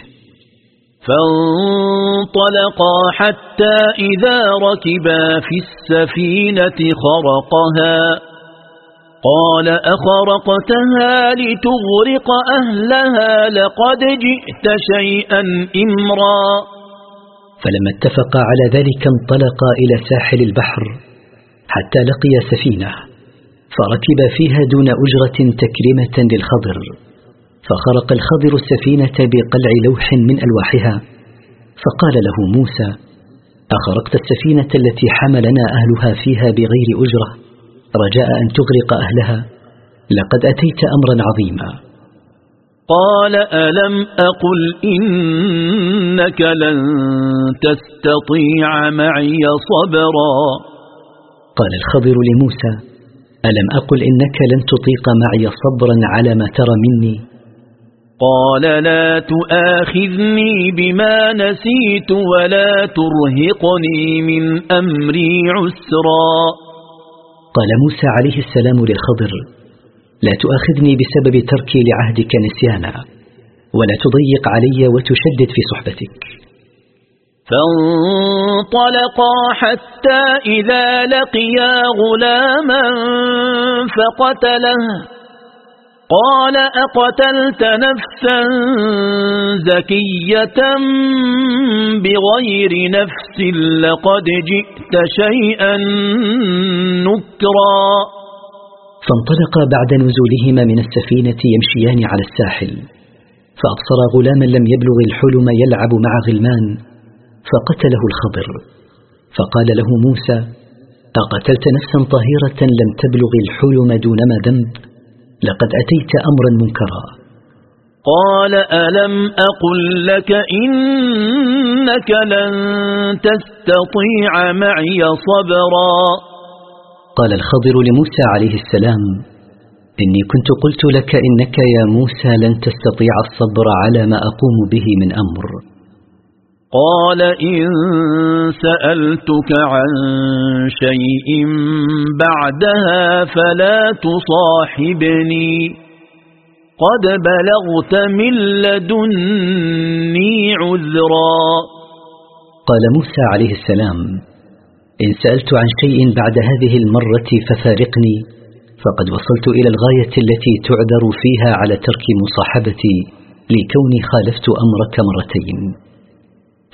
فانطلقا حتى إذا ركبا في السفينة خرقها. قال أخرقتها لتغرق أهلها لقد جئت شيئا إمرا. فلما اتفقا على ذلك انطلقا إلى ساحل البحر حتى لقي سفينة فركب فيها دون أجرة تكريمة للخضر. فخرق الخضر السفينة بقلع لوح من ألواحها. فقال له موسى أخرقت السفينة التي حملنا أهلها فيها بغير أجرة رجاء أن تغرق أهلها. لقد أتيت أمرا عظيما. قال ألم أقل إنك لن تستطيع معي صبرا؟ قال الخضر لموسى ألم أقل إنك لن تطيق معي صبرا على ما ترى مني؟ قال لا تؤاخذني بما نسيت ولا ترهقني من أمري عسرا. قال موسى عليه السلام للخضر لا تؤاخذني بسبب تركي لعهدك نسيانا ولا تضيق علي وتشدد في صحبتك. فانطلقا حتى إذا لقيا غلاما فقتله. قال أقتلت نفسا زكية بغير نفس لقد جئت شيئا نكرا. فانطلقا بعد نزولهما من السفينة يمشيان على الساحل فأبصر غلاما لم يبلغ الحلم يلعب مع غلمان فقتله الخضر. فقال له موسى أقتلت نفسا طاهرة لم تبلغ الحلم دونما ذنب؟ لقد أتيت أمرا منكرا. قال ألم أقل لك إنك لن تستطيع معي صبرا؟ قال الخضر لموسى عليه السلام إني كنت قلت لك إنك يا موسى لن تستطيع الصبر على ما أقوم به من أمر. قال إن سألتك عن شيء بعدها فلا تصاحبني. قد بلغت من لدني عذرا. قال موسى عليه السلام إن سألت عن شيء بعد هذه المرة ففارقني فقد وصلت إلى الغاية التي تعذر فيها على ترك مصاحبتي لكوني خالفت أمرك مرتين.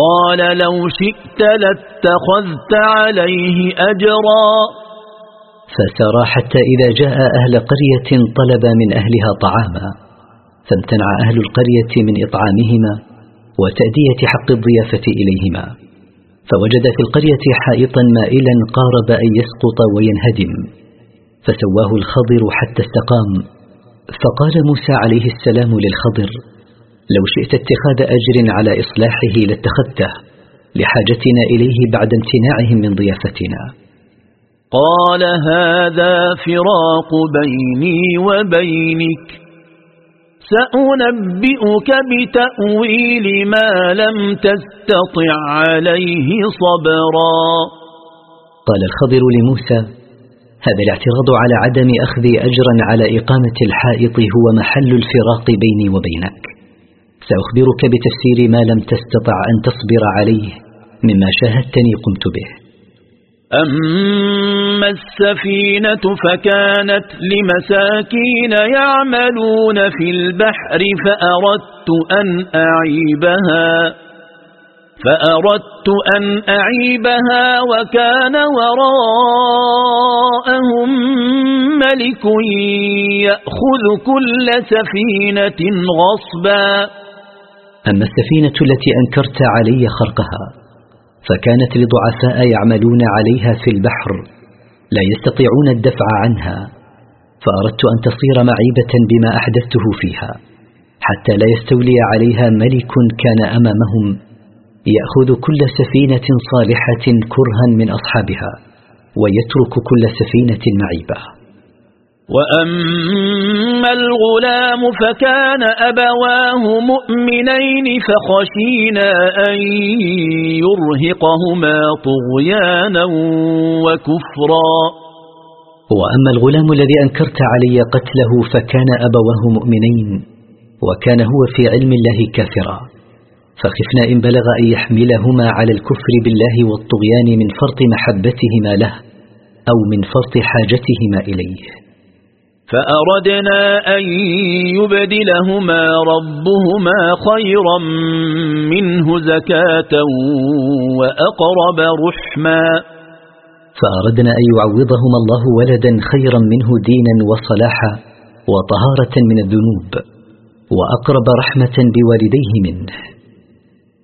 قال لو شئت لاتخذت عليه أجرا. فسرى حتى إذا جاء أهل قرية طلب من أهلها طعاما فامتنع أهل القرية من إطعامهما وتأدية حق الضيافة إليهما. فوجد في القرية حائطا مائلا قارب أن يسقط وينهدم فسواه الخضر حتى استقام. فقال موسى عليه السلام للخضر لو شئت اتخاذ أجر على إصلاحه لاتخذته لحاجتنا إليه بعد امتناعهم من ضيافتنا. قال هذا فراق بيني وبينك. سأنبئك بتأويل ما لم تستطع عليه صبرا. قال الخضر لموسى هذا الاعتراض على عدم أخذ أجرا على إقامة الحائط هو محل الفراق بيني وبينك. سأخبرك بتفسير ما لم تستطع أن تصبر عليه مما شاهدتني قمت به. أما السفينة فكانت لمساكين يعملون في البحر فأردت أن أعيبها. فأردت أن أعيبها وكان وراءهم ملك يأخذ كل سفينة غصباً. أما السفينة التي أنكرت علي خرقها فكانت لضعفاء يعملون عليها في البحر لا يستطيعون الدفع عنها فأردت أن تصير معيبة بما أحدثته فيها حتى لا يستولي عليها ملك كان أمامهم يأخذ كل سفينة صالحة كرها من أصحابها ويترك كل سفينة معيبة. وأما الغلام فكان أبواه مؤمنين فخشينا أن يرهقهما طغيانا وكفرا. وأما الغلام الذي أنكرت علي قتله فكان أبواه مؤمنين وكان هو في علم الله كافرا. فخفنا إن بلغ أن يحملهما على الكفر بالله والطغيان من فرط محبتهما له أو من فرط حاجتهما إليه. فأردنا أن يبدلهما ربهما خيرا منه زكاة وأقرب رحما. فأردنا أن يعوضهما الله ولدا خيرا منه دينا وصلاحا وطهارة من الذنوب وأقرب رحمة بوالديه منه.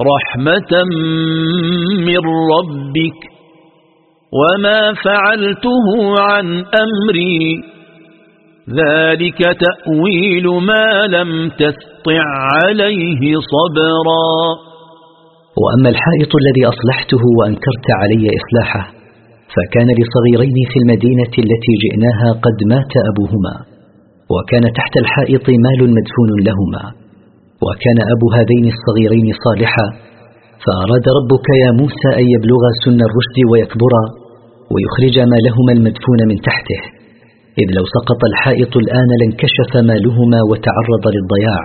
رحمة من ربك وما فعلته عن أمري. ذلك تأويل ما لم تستع عليه صبرا. وأما الحائط الذي أصلحته وأنكرت علي إصلاحه فكان لصغيرين في المدينة التي جئناها قد مات أبوهما وكان تحت الحائط مال مدفون لهما. وكان أبو هذين الصغيرين صالحا فأراد ربك يا موسى أن يبلغا سن الرشد ويكبرا ويخرج مالهما المدفون من تحته إذ لو سقط الحائط الآن لانكشف مالهما وتعرض للضياع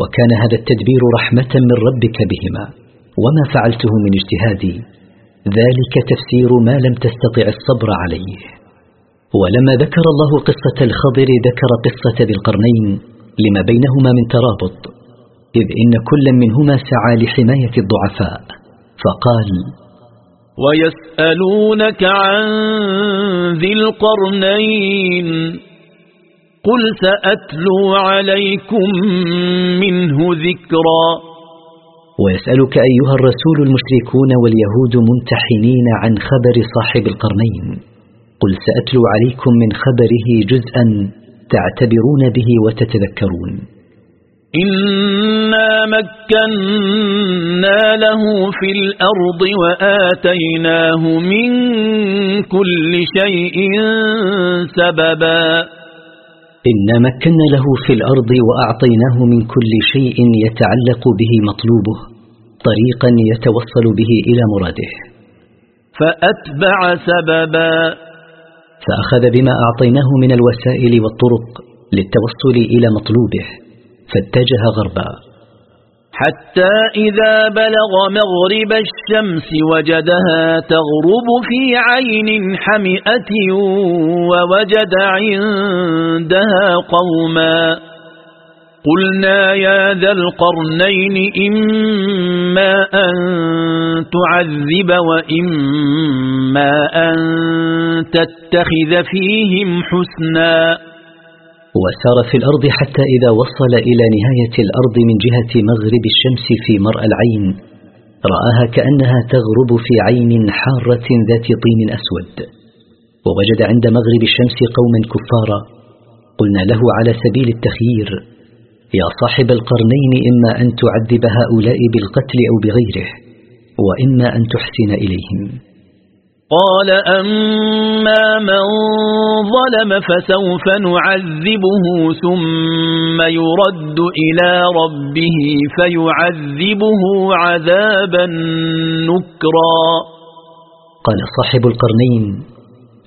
وكان هذا التدبير رحمة من ربك بهما وما فعلته من اجتهادي ذلك تفسير ما لم تستطع الصبر عليه. ولما ذكر الله قصة الخضر ذكر قصة ذي القرنين لما بينهما من ترابط إذ إن كل منهما سعى لحماية الضعفاء فقال ويسألونك عن ذي القرنين قل سأتلو عليكم منه ذكرا. ويسألك أيها الرسول المشركون واليهود ممتحنين عن خبر صاحب القرنين قل سأتلو عليكم من خبره جزءا تعتبرون به وتتذكرون. إنا مكنا له في الأرض وآتيناه من كل شيء سببا. إنا مكنا له في الأرض وأعطيناه من كل شيء يتعلق به مطلوبه طريقا يتوصل به إلى مراده. فأتبع سببا. فأخذ بما أعطيناه من الوسائل والطرق للتوصل إلى مطلوبه فاتجه غربا. حتى إذا بلغ مغرب الشمس وجدها تغرب في عين حمئة ووجد عندها قوما. قلنا يا ذا القرنين إما أن تعذب وإما أن تتخذ فيهم حسناً. وسار في الأرض حتى إذا وصل إلى نهاية الأرض من جهة مغرب الشمس في مرأى العين. رآها كأنها تغرب في عين حارة ذات طين أسود. ووجد عند مغرب الشمس قوما كفارا. قلنا له على سبيل التخيير يا صاحب القرنين إما أن تعذب هؤلاء بالقتل أو بغيره وإما أن تحسن إليهم. قال أما من ظلم فسوف نعذبه ثم يرد إلى ربه فيعذبه عذابا نكرا. قال صاحب القرنين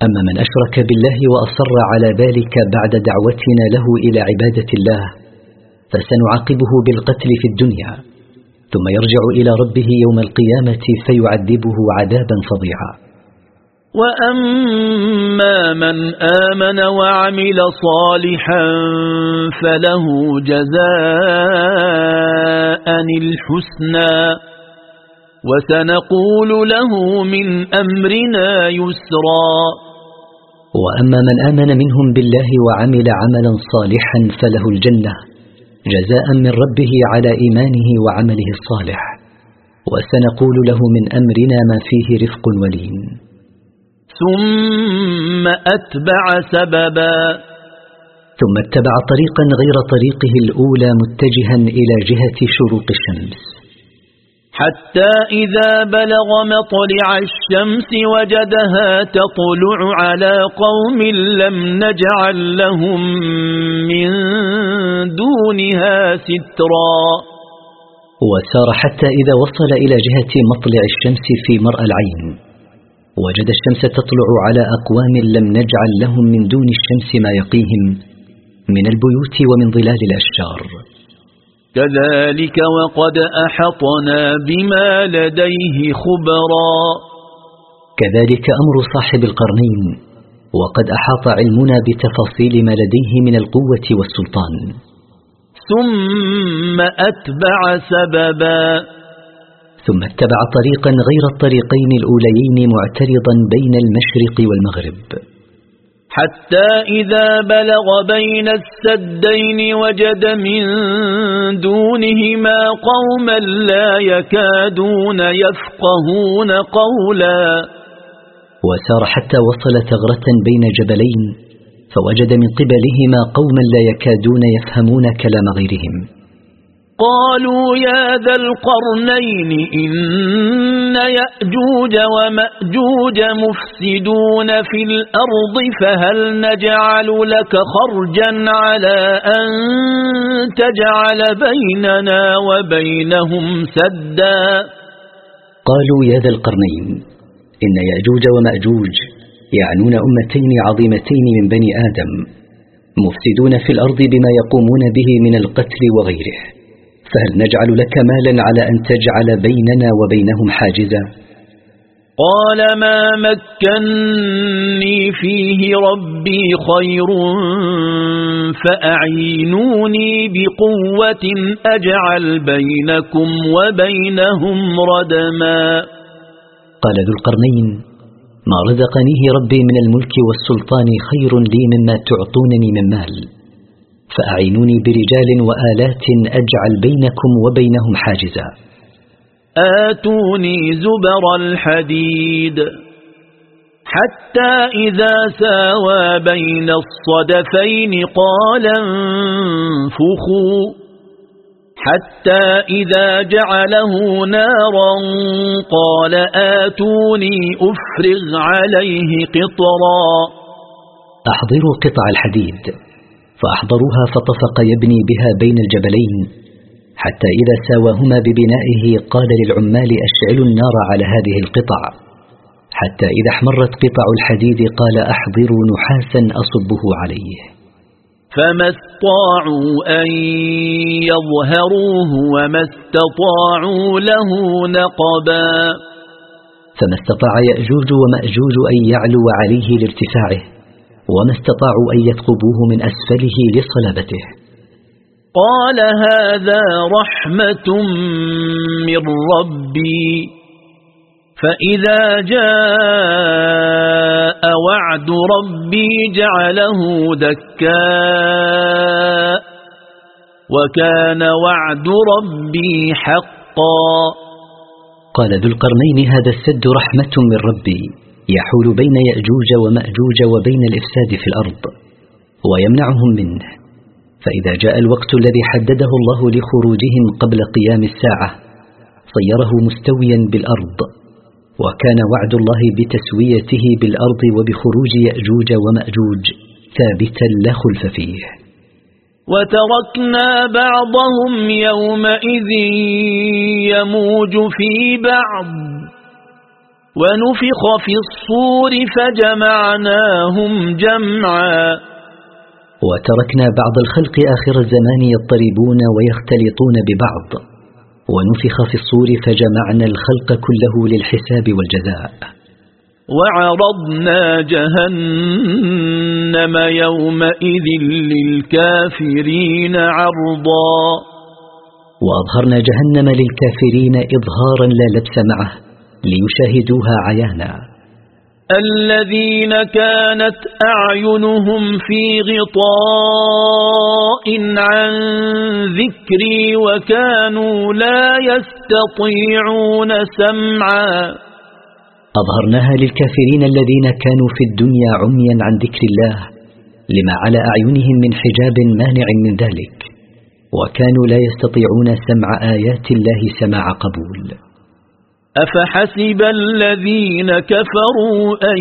أما من أشرك بالله وأصر على ذلك بعد دعوتنا له إلى عبادة الله فسنعاقبه بالقتل في الدنيا ثم يرجع إلى ربه يوم القيامة فيعذبه عذابا فظيعا. وأما من آمن وعمل صالحا فله جزاء الحسنى. وسنقول له من أمرنا يسرا. وأما من آمن منهم بالله وعمل عملا صالحا فله الجنة. جزاء من ربه على إيمانه وعمله الصالح. وسنقول له من أمرنا ما فيه رفق ولين. ثم أتبع سببا. ثم اتبع طريقا غير طريقه الأولى متجها إلى جهة شروق الشمس. حتى إذا بلغ مطلع الشمس وجدها تطلع على قوم لم نجعل لهم من دونها سترا. وسار حتى إذا وصل إلى جهة مطلع الشمس في مرأى العين. وجد الشمس تطلع على أقوام لم نجعل لهم من دون الشمس ما يقيهم من البيوت ومن ظلال الأشجار. كذلك وقد أحطنا بما لديه خبرا. كذلك أمر صاحب القرنين وقد أحاط علمنا بتفاصيل ما لديه من القوة والسلطان. ثم أتبع سببا. ثم اتبع طريقا غير الطريقين الأوليين معترضا بين المشرق والمغرب. حتى إذا بلغ بين السدين وجد من دونهما قوما لا يكادون يفقهون قولا. وسار حتى وصل ثغرة بين جبلين فوجد من قبلهما قوما لا يكادون يفهمون كلام غيرهم. قالوا يا ذا القرنين إن يأجوج ومأجوج مفسدون في الأرض فهل نجعل لك خرجا على أن تجعل بيننا وبينهم سدا؟ قالوا يا ذا القرنين إن يأجوج ومأجوج يعنون أمتين عظيمتين من بني آدم مفسدون في الأرض بما يقومون به من القتل وغيره. فهل نجعل لك مالا على أن تجعل بيننا وبينهم حاجزا؟ قال ما مكني فيه ربي خير فأعينوني بقوة أجعل بينكم وبينهم ردما. قال ذو القرنين ما رزقنيه ربي من الملك والسلطان خير لي مما تعطونني من مال. فأعينوني برجال وآلات أجعل بينكم وبينهم حاجزا. آتوني زبر الحديد حتى إذا ساوى بين الصدفين قال انفخوا حتى إذا جعله نارا قال آتوني أفرغ عليه قطرا. أحضروا قطع الحديد. فأحضروها فطفق يبني بها بين الجبلين حتى إذا ساواهما ببنائه قال للعمال أشعلوا النار على هذه القطع. حتى إذا احمرت قطع الحديد قال أحضروا نحاسا أصبه عليه. فما استطاعوا أن يظهروه وما استطاعوا له نقبا. فما استطاع يأجوج ومأجوج أن يعلو عليه لارتفاعه. وما استطاعوا أن يثقبوه من أسفله لصلابته. قال هذا رحمة من ربي. فإذا جاء وعد ربي جعله دكاء وكان وعد ربي حقا. قال ذو القرنين هذا السد رحمة من ربي. يحول بين يأجوج ومأجوج وبين الإفساد في الأرض ويمنعهم منه. فإذا جاء الوقت الذي حدده الله لخروجهم قبل قيام الساعة صيره مستويا بالأرض وكان وعد الله بتسويته بالأرض وبخروج يأجوج ومأجوج ثابتا لا خلف فيه. وتركنا بعضهم يومئذ يموج في بعض. ونفخ في الصور فجمعناهم جمعا. وتركنا بعض الخلق آخر الزمان يضطربون ويختلطون ببعض. ونفخ في الصور فجمعنا الخلق كله للحساب والجزاء. وعرضنا جهنم يومئذ للكافرين عرضا. وأظهرنا جهنم للكافرين إظهارا لا لبس معه. ليشاهدوها عيانا. الذين كانت أعينهم في غطاء عن ذكري وكانوا لا يستطيعون سمعا. أظهرناها للكافرين الذين كانوا في الدنيا عميا عن ذكر الله لما على أعينهم من حجاب مانع من ذلك وكانوا لا يستطيعون سمع آيات الله سماع قبول. أفحسب الذين كفروا أن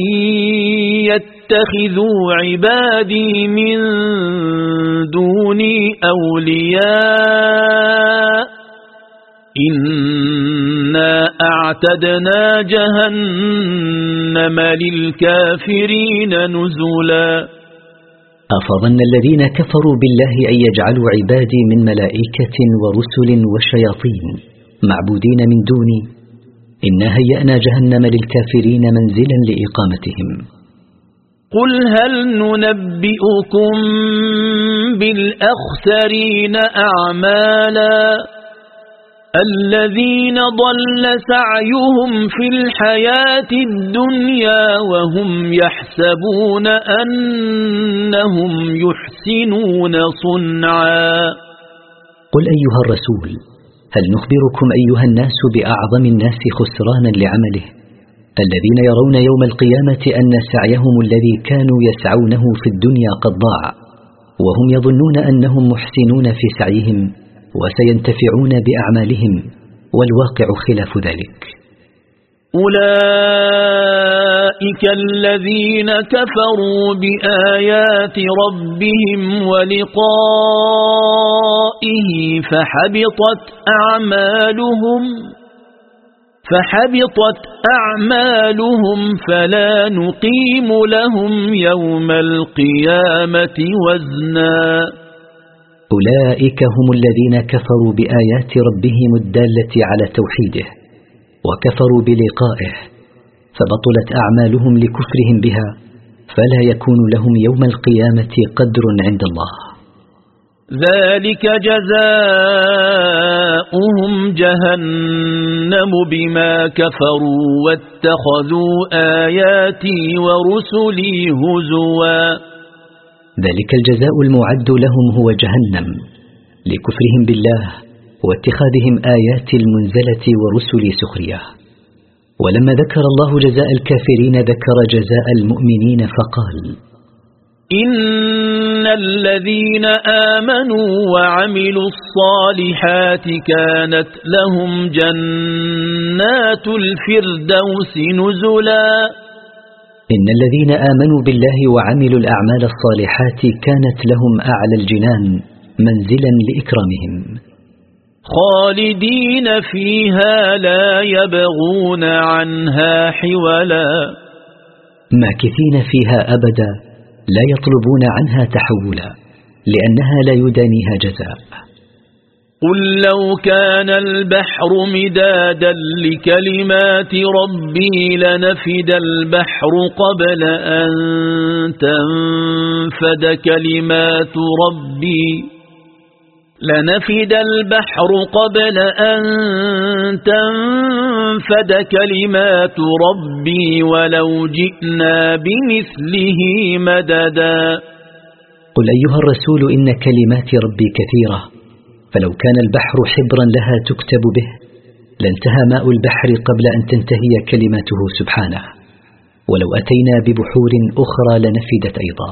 يتخذوا عبادي من دوني أولياء إنا أعتدنا جهنم للكافرين نزلا أفظن الذين كفروا بالله أن يجعلوا عبادي من ملائكة ورسل وشياطين معبودين من دوني إنا هيأنا جهنم للكافرين منزلا لإقامتهم. قل هل ننبئكم بالأخسرين أعمالا الذين ضل سعيهم في الحياة الدنيا وهم يحسبون أنهم يحسنون صنعا. قل أيها الرسول هل نخبركم أيها الناس بأعظم الناس خسرانا لعمله. الذين يرون يوم القيامة أن سعيهم الذي كانوا يسعونه في الدنيا قد ضاع وهم يظنون أنهم محسنون في سعيهم وسينتفعون بأعمالهم والواقع خلاف ذلك. أولئك الذين كفروا بآيات ربهم ولقائه فحبطت أعمالهم فحبطت أعمالهم فلا نقيم لهم يوم القيامة وزنا. أولئك هم الذين كفروا بآيات ربهم الدالة على توحيده. وكفروا بلقائه فبطلت أعمالهم لكفرهم بها فلا يكون لهم يوم القيامة قدر عند الله. ذلك جزاؤهم جهنم بما كفروا واتخذوا آياتي ورسلي هزوا. ذلك الجزاء المعد لهم هو جهنم لكفرهم بالله واتخاذهم آيات المنزلة ورسل سخرية. ولما ذكر الله جزاء الكافرين ذكر جزاء المؤمنين فقال إن الذين آمنوا وعملوا الصالحات كانت لهم جنات الفردوس نزلا. إن الذين آمنوا بالله وعملوا الأعمال الصالحات كانت لهم أعلى الجنان منزلا لإكرامهم. خالدين فيها لا يبغون عنها حولا. ماكثين فيها أبدا لا يطلبون عنها تحولا لأنها لا يدانيها جزاء. قل لو كان البحر مدادا لكلمات ربي لنفد البحر قبل أن تنفد كلمات ربي. لنفد البحر قبل أن تنفد كلمات ربي ولو جئنا بمثله مددا. قل أيها الرسول إن كلمات ربي كثيرة فلو كان البحر حبرا لها تكتب به لانتهى ماء البحر قبل أن تنتهي كلماته سبحانه. ولو أتينا ببحور أخرى لنفدت أيضا.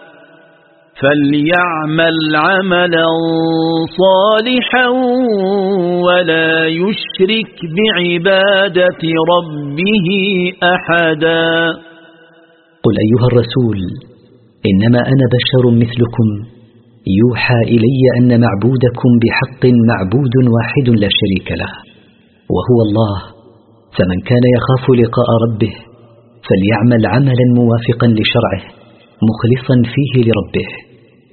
فليعمل عملا صالحا ولا يشرك بعبادة ربه أحدا قل أيها الرسول إنما أنا بشر مثلكم يوحى إلي أن معبودكم بحق معبود واحد لا شريك له وهو الله. فمن كان يخاف لقاء ربه فليعمل عملا موافقا لشرعه مخلصا فيه لربه.